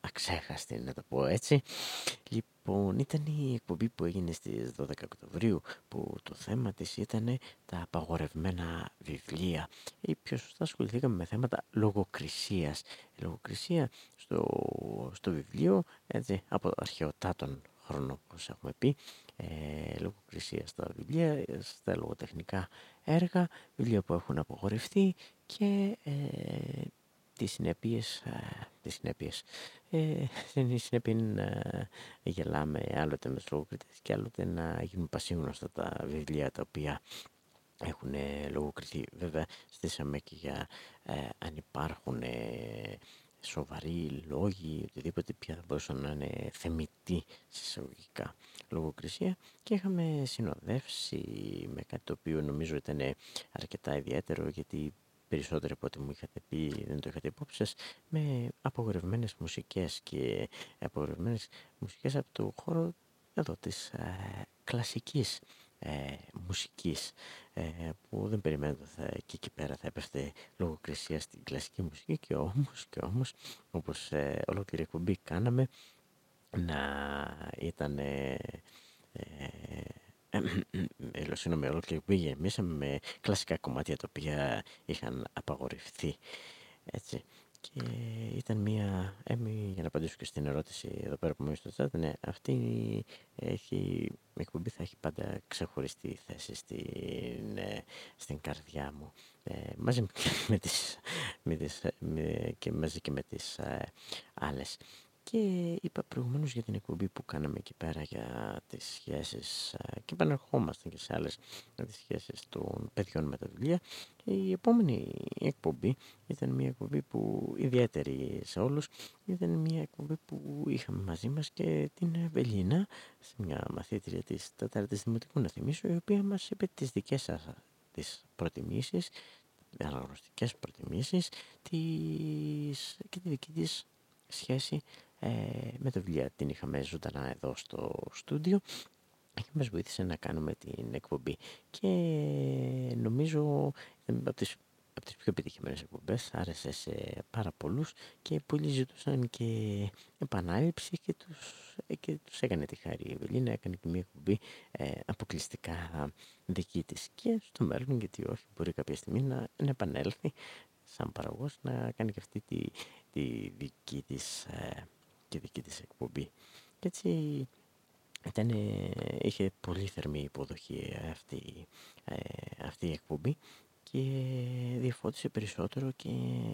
[SPEAKER 1] αξέχαστη να το πω έτσι. Λοιπόν, ήταν η εκπομπή που έγινε στις 12 Οκτωβρίου που το θέμα της ήταν τα απαγορευμένα βιβλία ή πιο σωστά ασχοληθήκαμε με θέματα λογοκρισίας. Η λογοκρισία στο, στο βιβλίο, έτσι, από αρχαιοτάτων χρόνο όπως έχουμε πει, ε, λογοκρισία στα βιβλία, στα λογοτεχνικά έργα, βιβλία που έχουν απογορευτεί και ε, τις συνέπειες, τις συνέπειες. Ε, είναι συνέπεια να γελάμε άλλοτε με τους λογοκριτές και άλλοτε να γίνουν πασίγνωστα τα βιβλία τα οποία έχουν λογοκριθεί. Βέβαια, στήσαμε και για ε, αν υπάρχουν ε, σοβαροί λόγοι, οτιδήποτε πια θα μπορούσαν να είναι θεμητοί συσσαγωγικά λογοκρισία και είχαμε συνοδεύσει με κάτι το οποίο νομίζω ήταν αρκετά ιδιαίτερο γιατί περισσότερο από ό,τι μου είχατε πει, δεν το είχατε υπόψη σας, με απογορευμένες μουσικές και απογορευμένες μουσικές από το χώρο εδώ της ε, κλασικής ε, μουσικής ε, που δεν περιμένω θα, και εκεί πέρα θα έπεφτε λογοκρισία στην κλασική μουσική και όμως, και όμως όπως ε, ολόκληρη εκπομπή κάναμε να ήταν με όλο και γεμίσαμε με κλασικά κομμάτια τα οποία είχαν απαγορευτεί. Έτσι. Και ήταν μια, έμει, για να απαντήσω και στην ερώτηση εδώ πέρα που μου στο chat, ναι, αυτή έχει, η εκπομπή θα έχει πάντα ξεχωριστή θέση στην, ε, στην καρδιά μου. Ε, μαζί με τις, με τις, με, και μαζί και με τις ε, άλλες. Και είπα προηγουμένως για την εκπομπή που κάναμε εκεί πέρα για τις σχέσεις και επανερχόμαστε και σε άλλες για τις σχέσεις των παιδιών με τα βιβλία. Και η επόμενη εκπομπή ήταν μια εκπομπή που ιδιαίτερη σε όλους. Ήταν μια εκπομπή που είχαμε μαζί μας και την Βελίνα, σε μια μαθήτρια της Τετάρτης Δημοτικού να θυμίσω, η οποία μας είπε τις δικές σας τις προτιμήσεις, αναγνωστικές προτιμήσεις τις... και τη δική της σχέση ε, με τα βιβλία την είχαμε ζωντανά εδώ στο στούντιο και μας βοήθησε να κάνουμε την εκπομπή. Και νομίζω από τις, από τις πιο επιτυχημένες εκπομπές άρεσε σε πάρα πολλούς και πολλοί ζητούσαν και επανάληψη και τους, και τους έκανε τη χάρη η Ευελίνα έκανε και μια εκπομπή ε, αποκλειστικά δική της. Και στο μέλλον γιατί όχι μπορεί κάποια στιγμή να, να επανέλθει σαν παραγωγός να κάνει και αυτή τη, τη δική της ε, και δική της εκπομπή. Και έτσι ήταν, είχε πολύ θερμή υποδοχή αυτή, ε, αυτή η εκπομπή και διαφώτισε περισσότερο και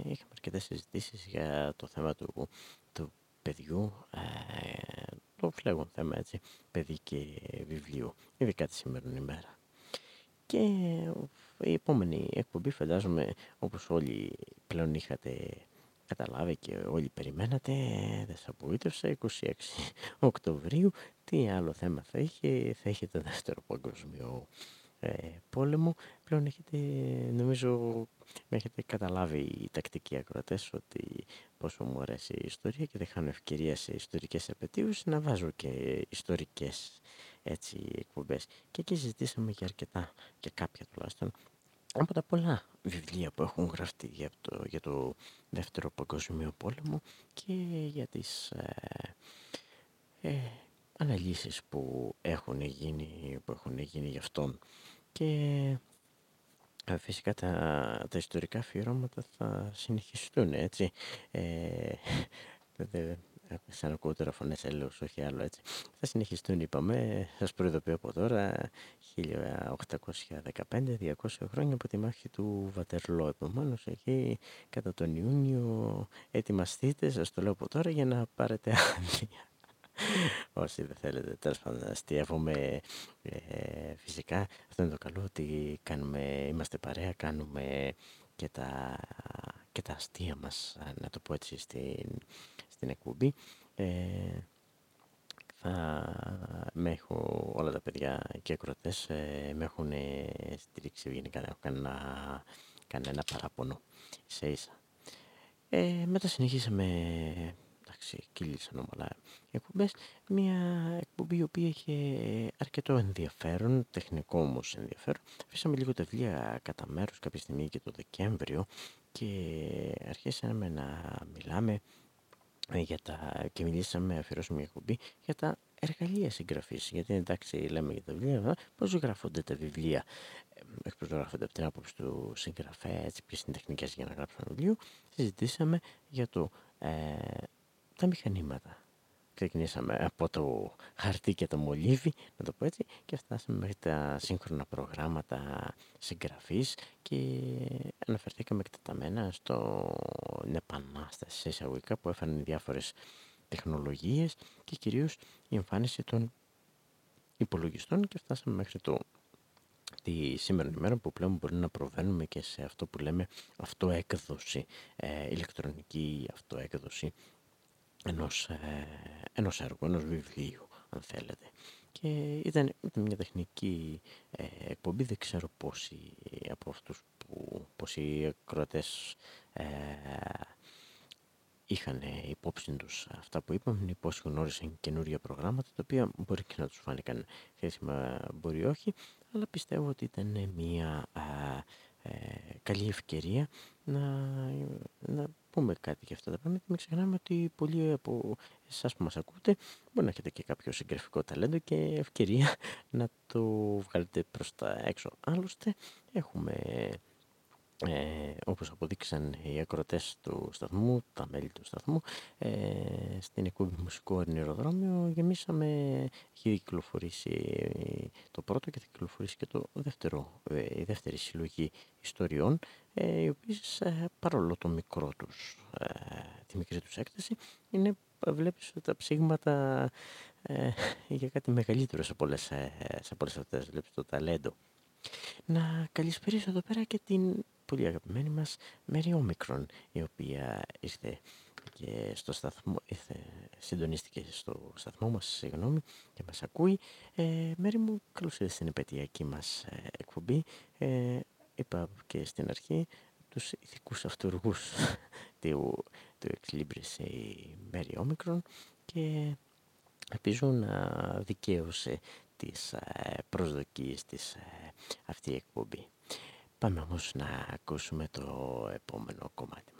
[SPEAKER 1] είχαμε αρκετές συζητήσεις για το θέμα του, του παιδιού, ε, το φλέγον θέμα έτσι, παιδί και βιβλίου, ειδικά τη σημερινή ημέρα. Και η επόμενη εκπομπή φαντάζομαι όπως όλοι πλέον είχατε καταλάβει και όλοι περιμένατε, δεν σας απογοήτευσα, 26 Οκτωβρίου, τι άλλο θέμα θα είχε, θα είχε το δεύτερο παγκόσμιο ε, πόλεμο. Πλέον έχετε, νομίζω, με έχετε καταλάβει οι τακτικοί ακροατές ότι πόσο μου αρέσει η ιστορία και δεν χάνω ευκαιρία σε ιστορικές επαιτίους να βάζω και ιστορικές έτσι εκπομπές. Και εκεί συζητήσαμε για αρκετά, και κάποια τουλάχιστον, από τα πολλά βιβλία που έχουν γραφτεί για το, για το δεύτερο παγκόσμιο πόλεμο και για τις ε, ε, αναλύσεις που έχουν γίνει, που έχουν γίνει για αυτόν. Και ε, φυσικά τα, τα ιστορικά αφιερώματα θα συνεχιστούν, έτσι. Ε, σαν ακούω φωνές έλεος, όχι άλλο έτσι. Θα συνεχιστούν, είπαμε, σας προειδοποιώ από τώρα, 1815-200 χρόνια από τη μάχη του Βατερλό. Επομένως, εκεί κατά τον Ιούνιο ετοιμαστείτε, σας το λέω από τώρα, για να πάρετε άδεια. Όσοι δεν θέλετε, τέλος πάντων, να αστείευομαι. Ε, φυσικά, αυτό είναι το καλό, ότι κάνουμε, είμαστε παρέα, κάνουμε και τα, και τα αστεία μας, να το πω έτσι, στην, στην εκπομπή. Ε, θα με έχω όλα τα παιδιά και ακροτές ε, με έχουν στηρίξει γενικά δεν έχω κανένα, κανένα παράπονο σε ίσα. Ε, μετά συνεχίσαμε εντάξει κύλησαν όμορφα εκπομπές. Μια εκπομπή η οποία είχε αρκετό ενδιαφέρον τεχνικό όμως ενδιαφέρον. Αφήσαμε λίγο τα βιβλία κατά μέρους κάποια στιγμή και το Δεκέμβριο και αρχίσαμε να μιλάμε ε, για τα, και μιλήσαμε, αφιερώσουμε μια εκπομπή για τα εργαλεία συγγραφής. Γιατί εντάξει, λέμε για τα βιβλία, πώς γράφονται τα βιβλία; Έχει πώ γράφονται από την άποψη του συγγραφέα, ποιες είναι οι τεχνικές για να γράψουν ένα βιβλίο. Συζητήσαμε για το, ε, τα μηχανήματα ξεκινήσαμε από το χαρτί και το μολύβι, να το πω έτσι, και φτάσαμε μέχρι τα σύγχρονα προγράμματα συγγραφής και αναφερθήκαμε εκτεταμένα στον επανάσταση σε εισαγωγικά που έφεραν διάφορες τεχνολογίες και κυρίως η εμφάνιση των υπολογιστών και φτάσαμε μέχρι το τη σήμερα ημέρα που πλέον μπορεί να προβαίνουμε και σε αυτό που λέμε αυτοέκδοση, ε, ηλεκτρονική αυτοέκδοση ενός, ε, ενός έργου, ενός βιβλίου αν θέλετε. Και ήταν, ήταν μια τεχνική ε, εκπομπή, δεν ξέρω πόσοι από αυτούς που πόσοι ακροατές ε, είχαν υπόψη τους αυτά που είπαμε, πόσοι γνώρισαν καινούργια προγράμματα, τα οποία μπορεί και να τους φάνηκαν χρήσιμα, μπορεί όχι, αλλά πιστεύω ότι ήταν μια ε, καλή ευκαιρία να, να πούμε κάτι για αυτά τα πράγματα. Μην ξεχνάμε ότι πολλοί από εσάς που μας ακούτε μπορεί να έχετε και κάποιο συγγραφικό ταλέντο και ευκαιρία να το βγάλετε προς τα έξω. Άλλωστε έχουμε ε, όπως αποδείξαν οι ακροτές του σταθμού, τα μέλη του σταθμού, ε, στην εκπομπή μουσικό ορνηροδρόμιο γεμίσαμε, έχει κυκλοφορήσει το πρώτο και θα κυκλοφορήσει και το δεύτερο, ε, η δεύτερη συλλογή ιστοριών, ε, οι οποίες ε, παρόλο το μικρό τους, ε, τη μικρή τους έκταση, είναι, βλέπεις τα ψήγματα για κάτι μεγαλύτερο σε πολλές, σε πολλές αυτές, βλέπεις το ταλέντο. Να καλησπέρισω εδώ πέρα και την πολύ αγαπημένη μας Μέρη Όμικρον, η οποία ήρθε και στο σταθμό, ήρθε, συντονίστηκε στο σταθμό μας, συγγνώμη, και μας ακούει. Ε, Μέρη μου, καλώς ήρθες στην επαιτειακή μας ε, εκπομπή. Ε, είπα και στην αρχή τους ηθικούς αυτοργούς του, του Ex η Μέρη Όμικρον και ελπίζω να δικαίωσε τις ε, προσδοκίες της ε, αυτή η εκπομπή. Πάμε όμως να ακούσουμε το επόμενο κομμάτι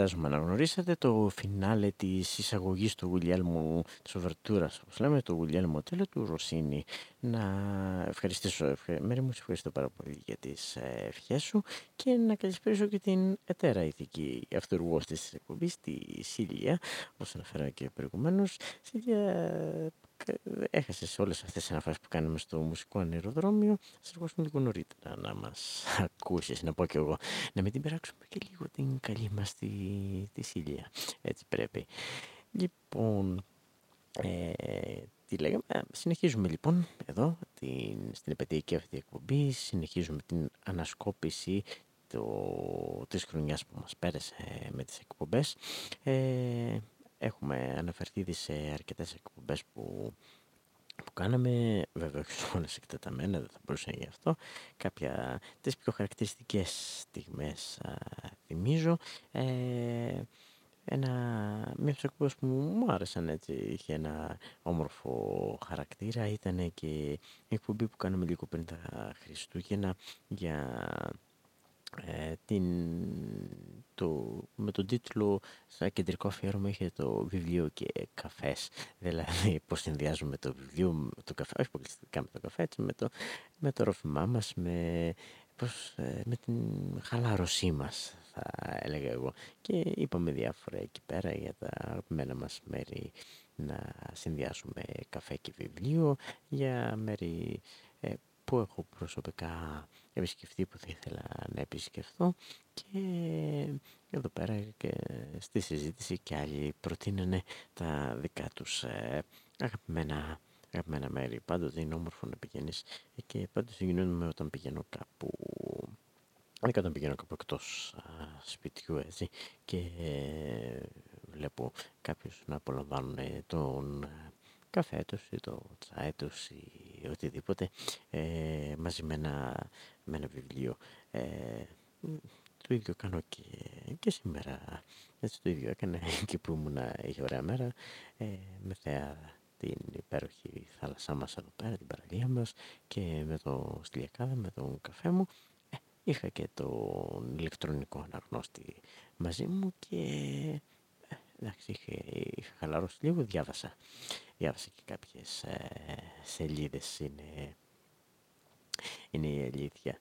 [SPEAKER 1] φαντάζομαι να γνωρίσατε το φινάλε της εισαγωγής του Γουλιέλμου της Οβερτούρας, όπως λέμε, του Γουλιέλμου Τέλο του Ρωσίνη. Να ευχαριστήσω, ευχα... Μέρη μου, σε ευχαριστώ πάρα πολύ για τις ε, ευχές σου και να καλησπέρισω και την ετέρα ηθική αυτούργος της εκπομπής, τη Σίλια, όπως αναφέρα και προηγουμένως. Σίλια, έχασες όλες αυτές τις αναφορές που κάνουμε στο μουσικό ανεροδρόμιο. Θα ερχόσουν λίγο νωρίτερα να μας ακούσεις, να πω κι εγώ. Να μην την περάξουμε και λίγο την καλή μας τη, τη Σίλια. Έτσι πρέπει. Λοιπόν, ε, τι λέγαμε, συνεχίζουμε λοιπόν εδώ την, στην επαιτειακή αυτή εκπομπή, συνεχίζουμε την ανασκόπηση το, της χρονιάς που μας πέρασε με τις εκπομπές. Ε, Έχουμε αναφερθεί σε αρκετές εκπομπές που, που κάναμε, βέβαια όχι όλες εκτεταμένα, δεν θα μπορούσα γι' αυτό. Κάποια τις πιο χαρακτηριστικές στιγμές α, θυμίζω. Ε, ένα, μιας εκπομπές που μου άρεσαν έτσι, είχε ένα όμορφο χαρακτήρα, ήταν και η εκπομπή που κάναμε λίγο πριν τα Χριστούγεννα για ε, την, το, με τον τίτλο σαν κεντρικό αφιέρωμα είχε το βιβλίο και καφές. Δηλαδή πως συνδυάζουμε το βιβλίο το καφέ, όχι αποκλειστικά με το καφέ έτσι, με, το, με το ρόφημά μας με, πως, ε, με την χαλάρωσή μας θα έλεγα εγώ. Και είπαμε διάφορα εκεί πέρα για τα αγαπημένα μας μέρη να συνδυάσουμε καφέ και βιβλίο για μέρη ε, που έχω προσωπικά επισκεφτεί που θα ήθελα να επισκεφθώ και εδώ πέρα και στη συζήτηση και άλλοι προτείνανε τα δικά τους ε, αγαπημένα, αγαπημένα μέρη. Πάντοτε είναι όμορφο να πηγαίνεις και πάντοτε συγκινούνται όταν πηγαίνω κάπου όταν πηγαίνω κάπου εκτός σπιτιού έτσι και ε, βλέπω κάποιους να απολαμβάνουν τον καφέ τους ή το τσάι τους ή οτιδήποτε ε, μαζί με ένα, με ένα βιβλίο. Ε, το ίδιο κάνω και, και σήμερα. Έτσι το ίδιο έκανα και που ήμουν, είχε ωραία μέρα, ε, με θέα την υπέροχη θάλασσά μας εδώ πέρα, την παραλία μας και με το στυλιακάδα, με τον καφέ μου. Ε, είχα και τον ηλεκτρονικό αναγνώστη μαζί μου και εντάξει, είχε, είχα χαλαρώσει λίγο, διάβασα. Διάβασα και κάποιες ε, σελίδες, είναι, είναι η αλήθεια.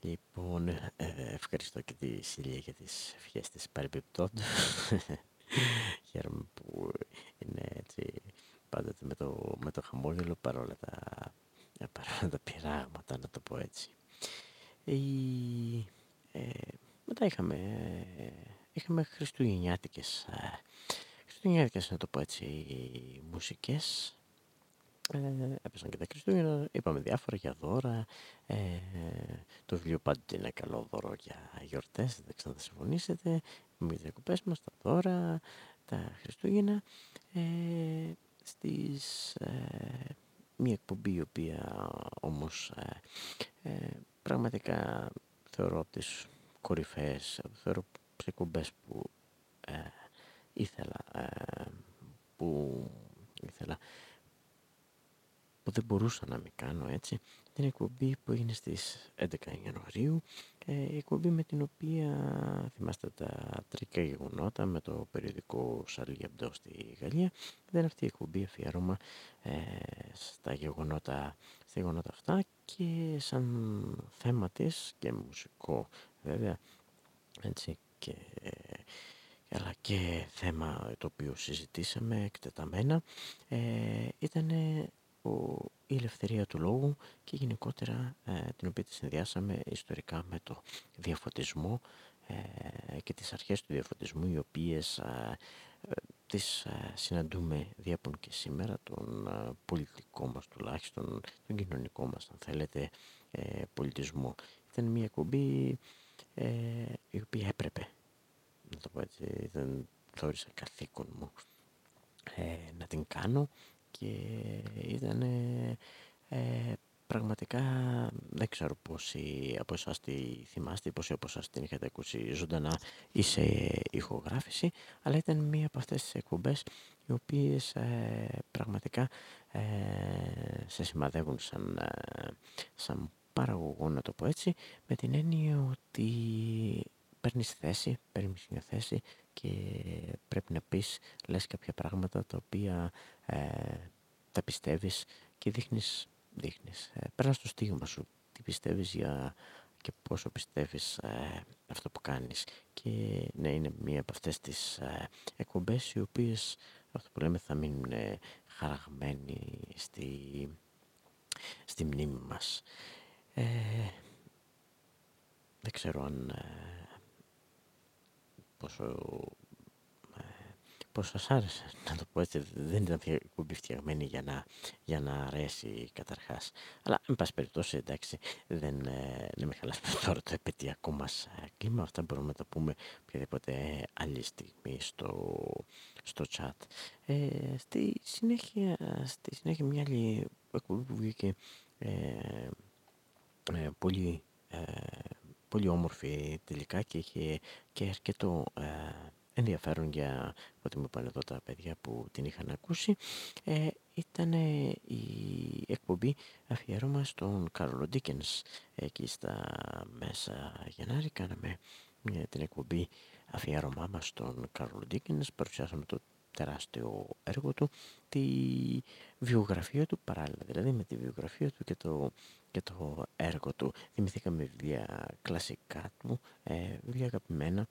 [SPEAKER 1] Λοιπόν, ε, ευχαριστώ και τη Σιλία για τις ευχές της παρεμπιπτόντως. Χαίρομαι που είναι έτσι πάντοτε με το, με το χαμόγελο παρόλα τα, παρόλα τα πειράγματα, να το πω έτσι. Ε, μετά είχαμε είχαμε χριστουγεννιάτικες, ε, χριστουγεννιάτικες να το πω έτσι, μουσικές. Ε, έπεσαν και τα Χριστούγεννα, είπαμε διάφορα για δώρα. Ε, το βιβλίο πάντοτε είναι καλό δώρο για γιορτές, δεν ξέρω αν θα συμφωνήσετε. Με τις διακοπές μας, τα δώρα, τα Χριστούγεννα. Ε, στις, ε, μια εκπομπή η οποία όμως ε, ε, πραγματικά θεωρώ από τις κορυφαίες, θεωρώ εκπομπές που ε, ήθελα, ε, που ήθελα, που δεν μπορούσα να μην κάνω έτσι. Την εκπομπή που έγινε στις 11 Ιανουαρίου, ε, εκπομπή με την οποία θυμάστε τα τρικά γεγονότα με το περιοδικό Σαρλί Αμπτό στη Γαλλία. Δεν αυτή η εκπομπή αφιέρωμα ε, στα γεγονότα, στα γεγονότα αυτά και σαν θέμα της και μουσικό βέβαια έτσι και, αλλά και θέμα το οποίο συζητήσαμε εκτεταμένα ε, ήταν η ελευθερία του λόγου και γενικότερα ε, την οποία τη συνδυάσαμε ιστορικά με το διαφωτισμό ε, και τις αρχές του διαφωτισμού οι οποίες ε, ε, τις συναντούμε διέπον και σήμερα τον πολιτικό μας τουλάχιστον τον κοινωνικό μας αν θέλετε πολιτισμό. Ήταν μια εκπομπή ε, η οποία έπρεπε, να το πω έτσι, δεν θεώρησα καθήκον μου ε, να την κάνω και ήταν ε, πραγματικά δεν ξέρω πόσοι από εσάς τη θυμάστε, πόσοι από εσάς την είχατε ακούσει ζωντανά ή σε ηχογράφηση, αλλά ήταν μία από αυτές τις εκπομπές οι οποίες ε, πραγματικά ε, σε σημαδεύουν σαν, ε, σαν παραγωγό να το πω έτσι με την έννοια ότι παίρνεις θέση, παίρνεις μια θέση και πρέπει να πεις, λες κάποια πράγματα τα οποία ε, τα πιστεύεις και δείχνεις, δείχνεις. Ε, παίρνεις το στίγμα σου, τι πιστεύεις για και πόσο πιστεύεις ε, αυτό που κάνεις. Και ναι είναι μία από αυτές τις ε, εκπομπές οι οποίες αυτό που λέμε θα μείνουν χαραγμένοι στη, στη μνήμη μας ε, δεν ξέρω αν ε, πόσο πως σας άρεσε να το πω έτσι δεν ήταν εκπομπή φτιαγμένη για να, για να αρέσει καταρχάς. Αλλά εν πάση περιπτώσει εντάξει δεν, ε, δεν με χαλάσει τώρα το επαιτειακό μας ε, κλίμα. Αυτά μπορούμε να τα πούμε οποιαδήποτε άλλη στιγμή στο, στο chat. Ε, στη, συνέχεια, στη συνέχεια μια άλλη εκπομπή που βγήκε ε, ε, πολύ, ε, πολύ όμορφη τελικά και είχε και αρκετό ενδιαφέρον για ό,τι μου είπαν εδώ τα παιδιά που την είχαν ακούσει ε, ήταν η εκπομπή αφιέρωμα στον Κάρολο Ντίκενς εκεί στα μέσα Γενάρη κάναμε μια, την εκπομπή αφιέρωμά μας στον Κάρολο Ντίκενς παρουσιάσαμε το τεράστιο έργο του τη βιογραφία του παράλληλα δηλαδή με τη βιογραφία του και το, και το έργο του. Θυμηθήκαμε βιβλία κλασικά του ε, βιβλία αγαπημένα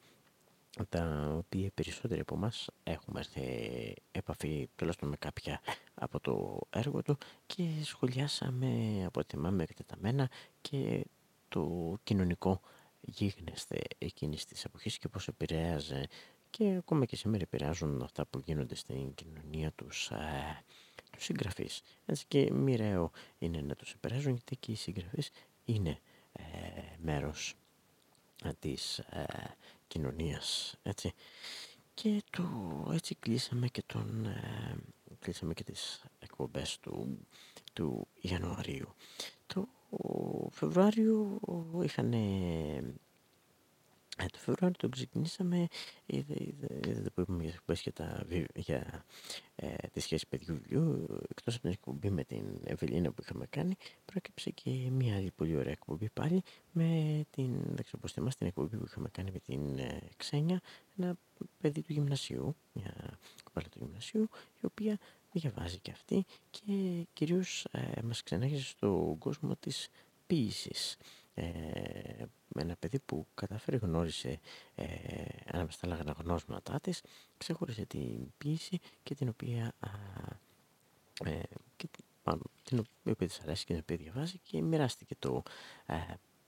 [SPEAKER 1] τα οποία περισσότεροι από εμάς έχουμε έρθει επαφή τουλάχιστον με κάποια από το έργο του και σχολιάσαμε από θυμάμαι εκτεταμένα και το κοινωνικό γίγνεσθε εκείνης της εποχής και πώς επηρέαζε και ακόμα και σήμερα επηρεάζουν αυτά που γίνονται στην κοινωνία τους, ε, τους συγγραφείς. Έτσι και μοιραίο είναι να τους επηρεάζουν γιατί και οι συγγραφείς είναι ε, μέρος της ε, κοινωνίας. Έτσι. Και το έτσι κλείσαμε και τον ε, κλείσαμε και τις εκπομπές του, του Ιανουαρίου. Το Φεβρουάριο είχαν ε, το Φεβρουάριο το ξεκινήσαμε, είδατε που είπαμε για για, τα, για ε, τη σχέση παιδιού βιβλίου, εκτός από την εκπομπή με την Ευελίνα που είχαμε κάνει, πρόκειψε και μια άλλη πολύ ωραία εκπομπή πάλι με την, δεν ξέρω πώς θυμάστε, την εκπομπή που είχαμε κάνει με την ε, Ξένια, ένα παιδί του γυμνασίου, μια κοπέλα του γυμνασίου, η οποία διαβάζει και αυτή και κυρίως ε, μας ξενάγησε στον κόσμο της ποίησης ε, με ένα παιδί που καταφέρει γνώρισε ε, ανάμεσα στα άλλα γνώσματά της ξεχώρισε την ποίηση και την οποία α, ε, και, την οποία της αρέσει και την οποία διαβάζει και μοιράστηκε το ε,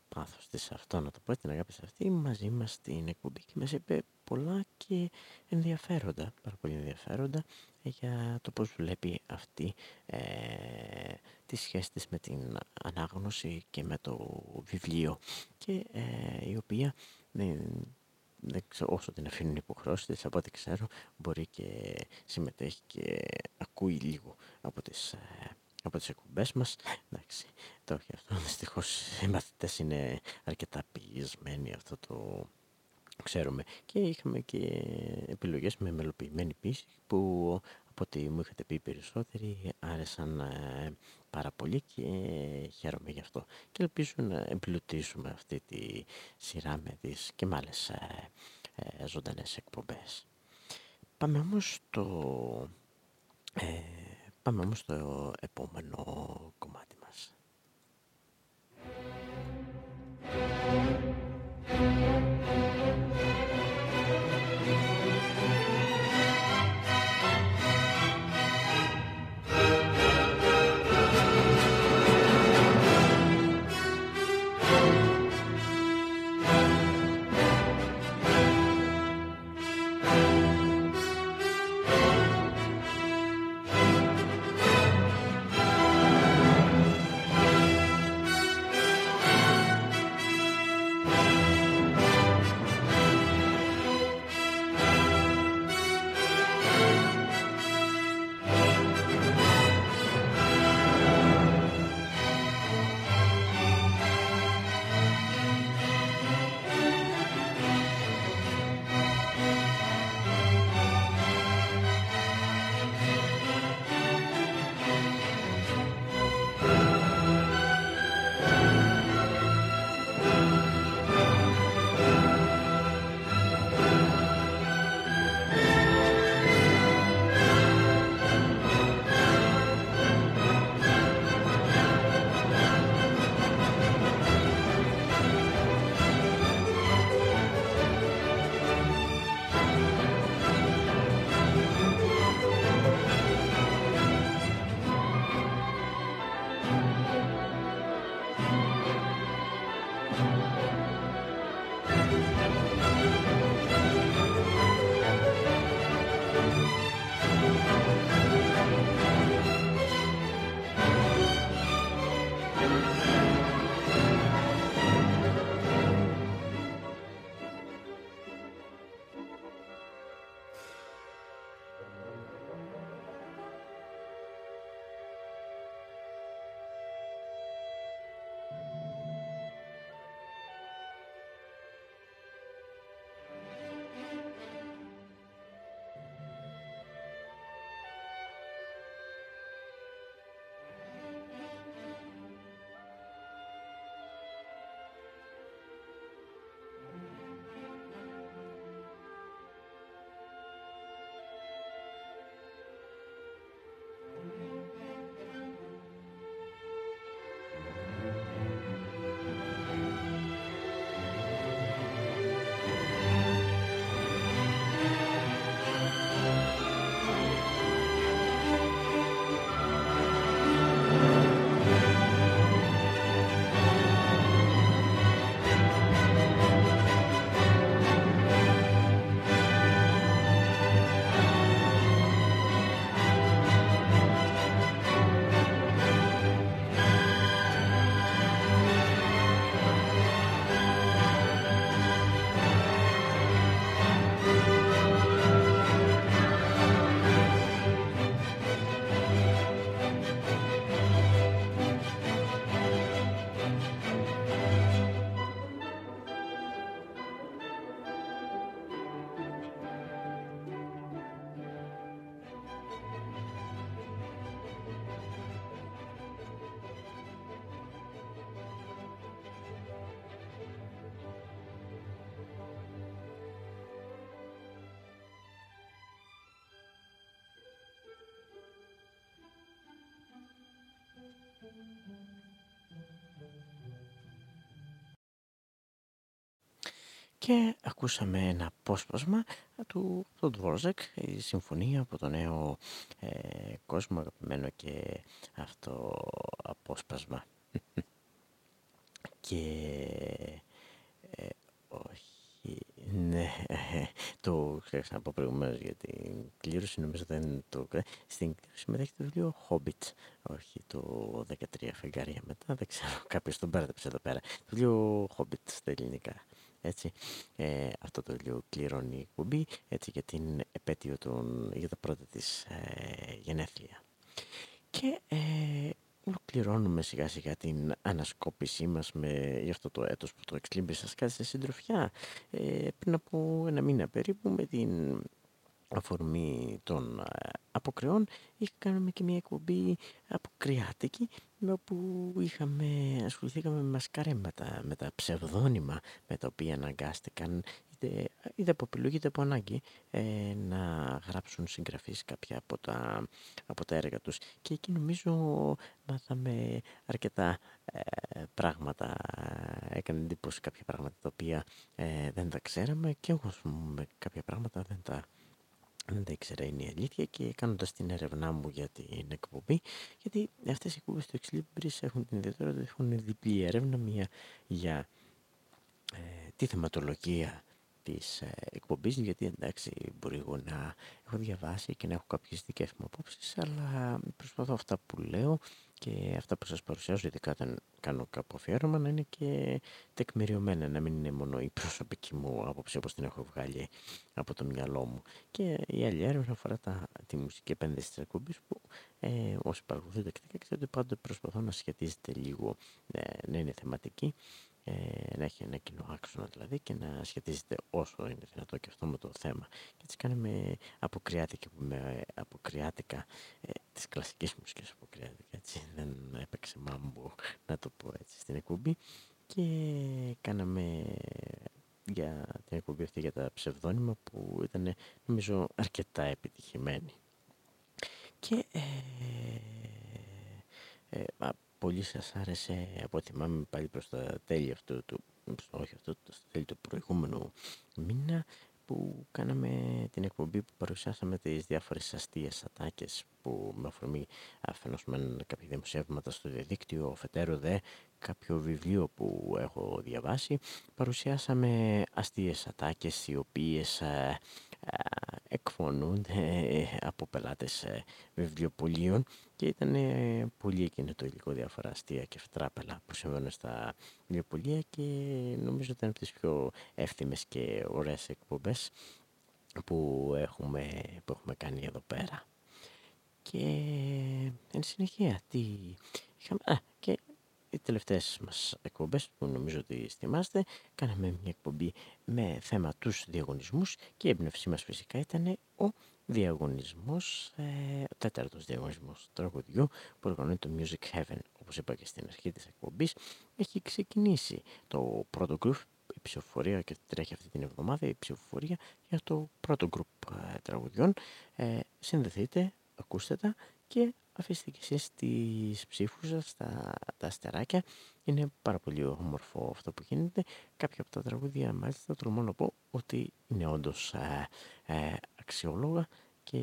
[SPEAKER 1] πάθος της αυτό να το πω την αγάπη σε αυτή μαζί μας στην εκπομπή. Και μας είπε πολλά και ενδιαφέροντα πάρα πολύ ενδιαφέροντα για το πώς βλέπει αυτή ε, τη σχέση της με την ανάγνωση και με το βιβλίο. Και ε, η οποία δεν, δεν ξέρω, όσο την αφήνουν υποχρεώσει της από ό,τι ξέρω μπορεί και συμμετέχει και ακούει λίγο από τις, ε, από τις εκπομπές μας. Εντάξει το όχι αυτό. Δυστυχώς οι μαθητές είναι αρκετά πηγισμένοι αυτό το ξέρουμε και είχαμε και επιλογές με μελοποιημένη πίση που από ό,τι μου είχατε πει περισσότεροι άρεσαν ε, πάρα πολύ και χαίρομαι γι' αυτό και ελπίζω να εμπλουτίσουμε αυτή τη σειρά με τις και με άλλες ε, ε, ζωντανές εκπομπές. Πάμε όμως στο, ε, πάμε όμως στο επόμενο κομμάτι μας. Και ακούσαμε ένα απόσπασμα του, του Dvorak, η συμφωνία από το νέο ε, κόσμο αγαπημένο και αυτό απόσπασμα. και ε, όχι, ναι, το ξέχασα από προηγουμένως για την κλήρωση, νομίζω δεν το Στην κλήρωση μετέχει το βιβλίο Hobbit, όχι το 13 φεγγάρια μετά, δεν ξέρω, κάποιος τον πέρασε εδώ πέρα. Το βιβλίο Hobbit στα ελληνικά. Έτσι, ε, αυτό το βιβλίο κληρώνει η εκπομπή έτσι, για την επέτειο των, για τα πρώτα της ε, γενέθλια. Και ε, ολοκληρώνουμε σιγά σιγά την ανασκόπησή μας με, για αυτό το έτος που το εξλίμπη σας κάτι σε συντροφιά ε, πριν από ένα μήνα περίπου με την αφορμή των ε, αποκρεών είχαμε και μια εκπομπή αποκριάτικη όπου είχαμε, ασχοληθήκαμε με μασκαρέματα, με τα ψευδόνυμα με τα οποία αναγκάστηκαν είτε, είτε από επιλογή είτε από ανάγκη ε, να γράψουν συγγραφείς κάποια από τα, από τα έργα τους. Και εκεί νομίζω μάθαμε αρκετά ε, πράγματα. Έκανε εντύπωση κάποια πράγματα τα οποία ε, δεν τα ξέραμε και εγώ με κάποια πράγματα δεν τα δεν τα ήξερα είναι η αλήθεια και κάνοντας την έρευνά μου για την εκπομπή, γιατί αυτές οι εκπομπές του Ex έχουν την ιδιαιτερότητα ότι έχουν διπλή έρευνα, μία για ε, τη θεματολογία της ε, εκπομπής, γιατί εντάξει μπορεί εγώ να έχω διαβάσει και να έχω κάποιες δικές μου απόψεις, αλλά προσπαθώ αυτά που λέω και αυτά που σας παρουσιάζω, ειδικά όταν κάνω κάπου αφιέρωμα, να είναι και τεκμηριωμένα, να μην είναι μόνο η προσωπική μου άποψη όπως την έχω βγάλει από το μυαλό μου. Και η άλλη έρευνα αφορά τα, τη μουσική επένδυση της εκπομπής που ε, όσοι παρακολουθείτε και ξέρετε ότι πάντοτε προσπαθώ να σχετίζεται λίγο, ε, να είναι θεματική ε, να έχει ένα κοινό άξονα δηλαδή και να σχετίζεται όσο είναι δυνατό και αυτό με το θέμα. Και έτσι κάνουμε αποκριάτικα, με αποκριάτικα ε, της κλασικής μουσικής αποκριάτικα, έτσι δεν έπαιξε μάμπο να το πω έτσι στην εκπομπή και κάναμε για την εκπομπή αυτή για τα ψευδόνυμα που ήταν νομίζω αρκετά επιτυχημένη. Και ε, ε, πολύ σας άρεσε από ό,τι θυμάμαι πάλι προς τα τέλη αυτού του, όχι αυτό, το τέλη του προηγούμενου μήνα που κάναμε την εκπομπή που παρουσιάσαμε τις διάφορες αστείες ατάκες που με αφορμή αφενός με κάποια δημοσιεύματα στο διαδίκτυο, αφετέρου δε κάποιο βιβλίο που έχω διαβάσει, παρουσιάσαμε αστείες ατάκες οι οποίες ε, ε, εκφωνούνται από πελάτες ε, βιβλιοπολίων και ήταν πολύ εκείνο το υλικό διάφορα αστεία και φτράπελα που συμβαίνουν στα βιβλιοπολία και νομίζω ήταν από τις πιο εύθυμες και ωραίες εκπομπές που έχουμε, που έχουμε κάνει εδώ πέρα. Και εν συνεχεία, τι είχαμε... Α, και οι τελευταίες μας εκπομπές που νομίζω ότι θυμάστε κάναμε μια εκπομπή με θέμα τους διαγωνισμούς και η έμπνευσή μας φυσικά ήταν ο διαγωνισμός, ε, ο τέταρτος διαγωνισμός τραγουδιού που οργανώνει το Music Heaven. Όπως είπα και στην αρχή της εκπομπής έχει ξεκινήσει το πρώτο group η ψηφοφορία και τρέχει αυτή την εβδομάδα η ψηφοφορία για το πρώτο group ε, τραγουδιών. Ε, συνδεθείτε, ακούστε τα και αφήστε και εσείς τις ψήφους σας, τα, τα αστεράκια. Είναι πάρα πολύ όμορφο αυτό που γίνεται. Κάποια από τα τραγούδια μάλιστα τολμώ να πω ότι είναι όντως ε, ε, αξιόλογα και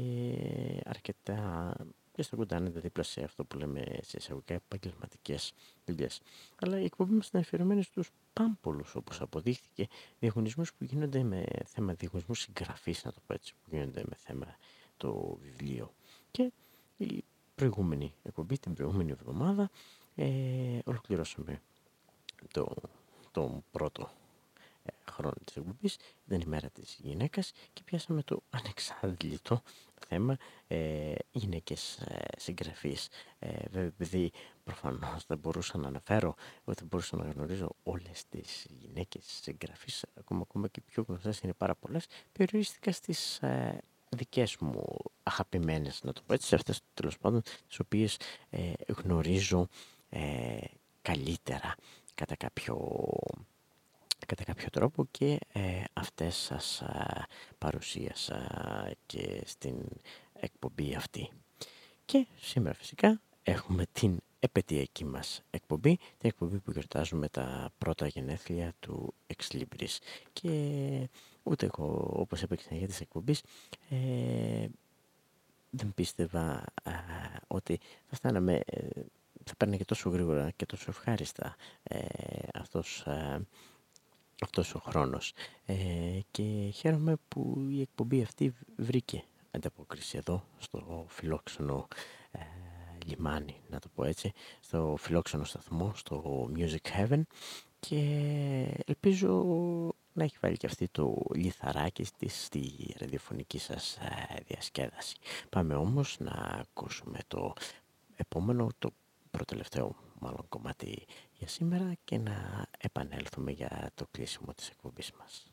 [SPEAKER 1] αρκετά και στα κουντάνετε δίπλα σε αυτό που λέμε σε εισαγωγικά επαγγελματικές δουλειές. Αλλά η εκπομπή μας είναι αφιερωμένη στους πάμπολους, όπως αποδείχθηκε, διαγωνισμούς που γίνονται με θέμα διαγωνισμού συγγραφής, να το πω έτσι, που γίνονται με θέμα το βιβλίο. Και η προηγούμενη εκπομπή, την προηγούμενη εβδομάδα, ε, ολοκληρώσαμε το, το πρώτο ε, χρόνο της εκπομπής, ήταν η μέρα της γυναίκας και πιάσαμε το ανεξάντλητο θέμα ε, γυναίκες ε, συγγραφείς. Ε, βέβαια, επειδή προφανώς δεν μπορούσα να αναφέρω, ότι μπορούσα να γνωρίζω όλες τις γυναίκες συγγραφείς, ακόμα, ακόμα και πιο γνωστές είναι πάρα πολλές, περιορίστηκα στις ε, δικές μου αγαπημένες, να το πω έτσι, αυτές τέλος πάντων, τις οποίες ε, γνωρίζω ε, καλύτερα κατά κάποιο, κατά κάποιο τρόπο και ε, αυτές σας παρουσίασα και στην εκπομπή αυτή. Και σήμερα φυσικά έχουμε την επαιτειακή μας εκπομπή, την εκπομπή που γιορτάζουμε τα πρώτα γενέθλια του Ex Libris. Και ούτε εγώ, όπως έπαιξα για τις εκπομπής, ε, δεν πίστευα ότι θα φτάναμε, ε, θα παίρνει και τόσο γρήγορα και τόσο ευχάριστα ε, αυτός, αυτός ο χρόνος. και χαίρομαι που η εκπομπή αυτή βρήκε ανταπόκριση εδώ στο φιλόξενο λιμάνι, να το πω έτσι, στο φιλόξενο σταθμό, στο Music Heaven και ελπίζω να έχει βάλει και αυτή το λιθαράκι της στη ραδιοφωνική σας ε, διασκέδαση. Πάμε όμως να ακούσουμε το επόμενο, το προτελευταίο μάλλον κομμάτι για σήμερα και να επανέλθουμε για το κλείσιμο της εκπομπής μας.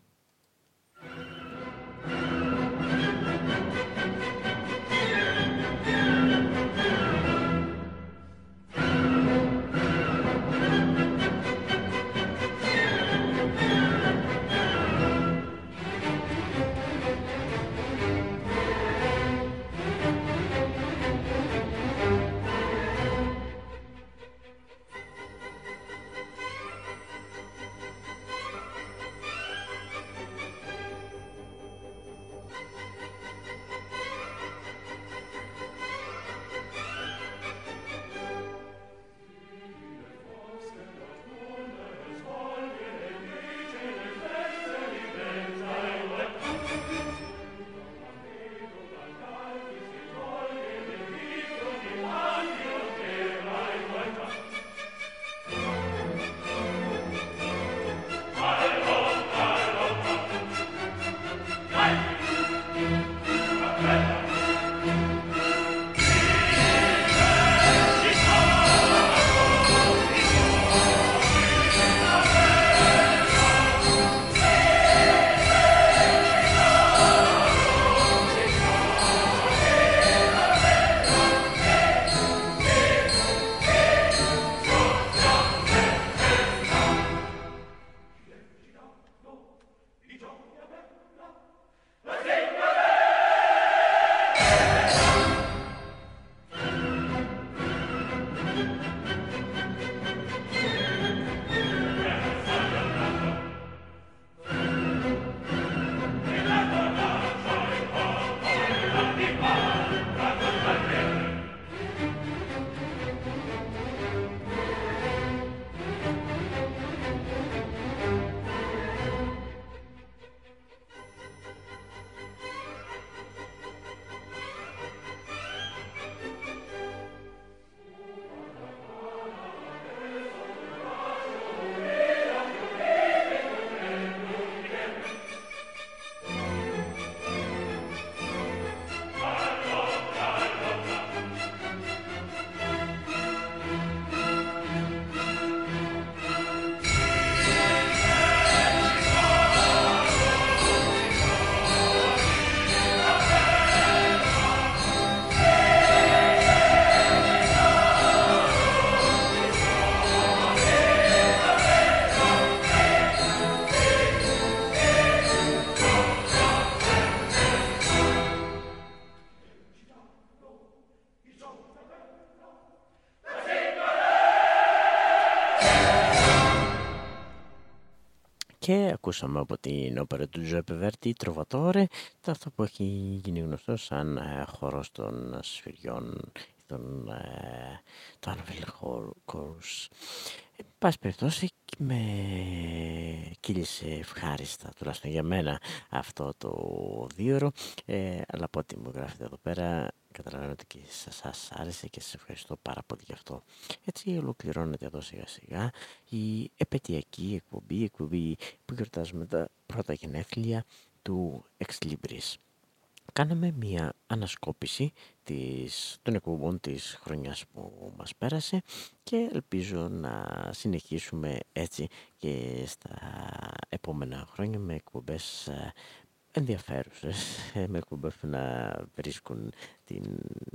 [SPEAKER 1] Ακούσαμε από την όπερα του Τζοέπε Βέρτη «Τροβατόρε» το αυτό που έχει γίνει γνωστό σαν ε, χορός των σφυριών των, ε, το Anvil Chorus. Εν πάση περιπτώσει με κύλησε ευχάριστα τουλάχιστον για μένα αυτό το δύο ε, αλλά από ό,τι μου γράφετε εδώ πέρα καταλαβαίνω ότι και σας άρεσε και σας ευχαριστώ πάρα πολύ γι' αυτό. Έτσι ολοκληρώνεται εδώ σιγά σιγά η επαιτειακή εκπομπή, εκπομπή που γιορτάζουμε τα πρώτα γενέθλια του Ex Libris. Κάναμε μια ανασκόπηση της, των εκπομπών της χρονιάς που μας πέρασε και ελπίζω να συνεχίσουμε έτσι και στα επόμενα χρόνια με εκπομπές ε, ενδιαφέρουσες, ε, με εκπομπές που να βρίσκουν την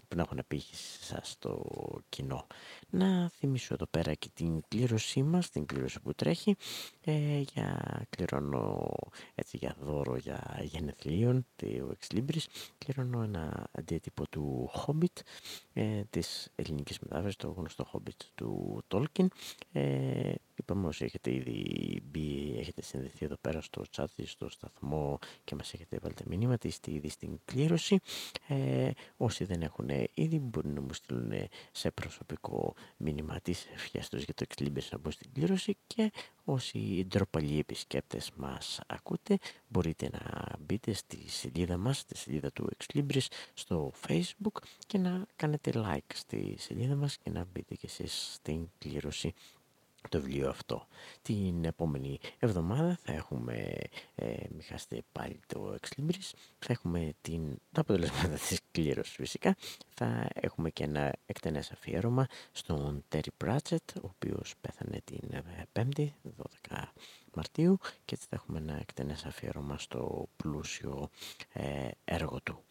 [SPEAKER 1] πνεύμα απήχηση σας στο κοινό. Να θυμίσω εδώ πέρα και την κλήρωσή μας, την κλήρωση που τρέχει ε, για κληρώνω έτσι για δώρο για γενεθλίων του Ex Libris κληρώνω ένα αντίτυπο του Hobbit ε, της ελληνικής μετάφρασης, το γνωστό Hobbit του Tolkien ε, είπαμε όσοι έχετε ήδη μπει, έχετε συνδεθεί εδώ πέρα στο chat στο σταθμό και μας έχετε βάλει τα μηνύματα, είστε ήδη στην κλήρωση. Ε, όσοι δεν έχουν ήδη μπορούν να μου στείλουν σε προσωπικό μήνυμα τις ευχές τους για το Ex να μπουν στην κλήρωση και όσοι ντροπαλοί επισκέπτες μας ακούτε μπορείτε να μπείτε στη σελίδα μας, στη σελίδα του Ex στο facebook και να κάνετε like στη σελίδα μας και να μπείτε και εσείς στην κλήρωση το βιβλίο αυτό. Την επόμενη εβδομάδα θα έχουμε, ε, μην χάσετε πάλι το Ex θα έχουμε την, τα αποτελέσματα της κλήρωσης φυσικά, θα έχουμε και ένα εκτενές αφιέρωμα στον Terry Pratchett, ο οποίος πέθανε την 5η, ε, 12 Μαρτίου και έτσι θα έχουμε ένα εκτενές αφιέρωμα στο πλούσιο ε, έργο του.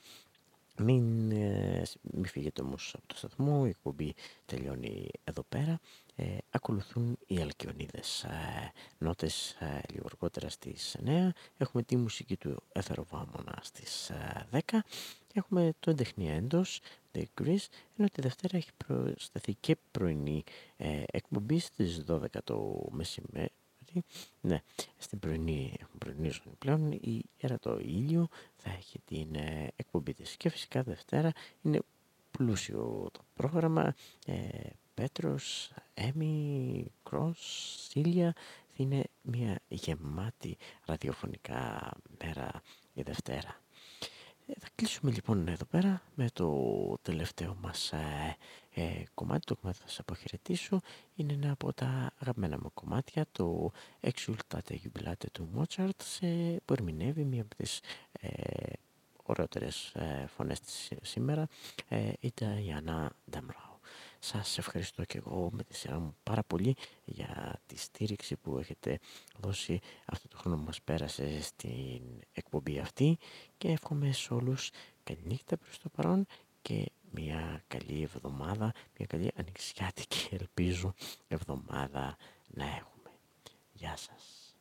[SPEAKER 1] Μην, ε, μην φύγετε όμως από το σταθμό, η εκπομπή τελειώνει εδώ πέρα. Ε, ακολουθούν οι Αλκιονίδες. Ε, νότες ε, λίγο αργότερα στις 9. Έχουμε τη μουσική του Έθερο Βάμωνα στις 10. Ε, έχουμε το εντεχνία έντος, The Grease, ενώ τη Δευτέρα έχει προσθεθεί και πρωινή ε, εκπομπή στις 12 το μεσημέρι. Ναι, στην πρωινή, πρωινή ζώνη πλέον η το ήλιο θα έχει την ε, εκπομπή της και φυσικά Δευτέρα είναι πλούσιο το πρόγραμμα ε, Πέτρος, Έμι, Κρός, Σίλια είναι μια γεμάτη ραδιοφωνικά μέρα η Δευτέρα. Ε, θα κλείσουμε λοιπόν εδώ πέρα με το τελευταίο μας ε, ε, κομμάτι, το κομμάτι θα σας αποχαιρετήσω. Είναι ένα από τα αγαπημένα μου κομμάτια, το Exultate Jubilate του Mozart, σε, που ερμηνεύει μία από τις ε, ωραιότερες ε, φωνές της σήμερα, ε, η Diana Damrau. Σας ευχαριστώ και εγώ με τη σειρά μου πάρα πολύ για τη στήριξη που έχετε δώσει αυτό το χρόνο που μας πέρασε στην εκπομπή αυτή και εύχομαι σε όλους καλή νύχτα προς το παρόν και μια καλή εβδομάδα, μια καλή ανοιξιάτικη ελπίζω εβδομάδα να έχουμε. Γεια σας.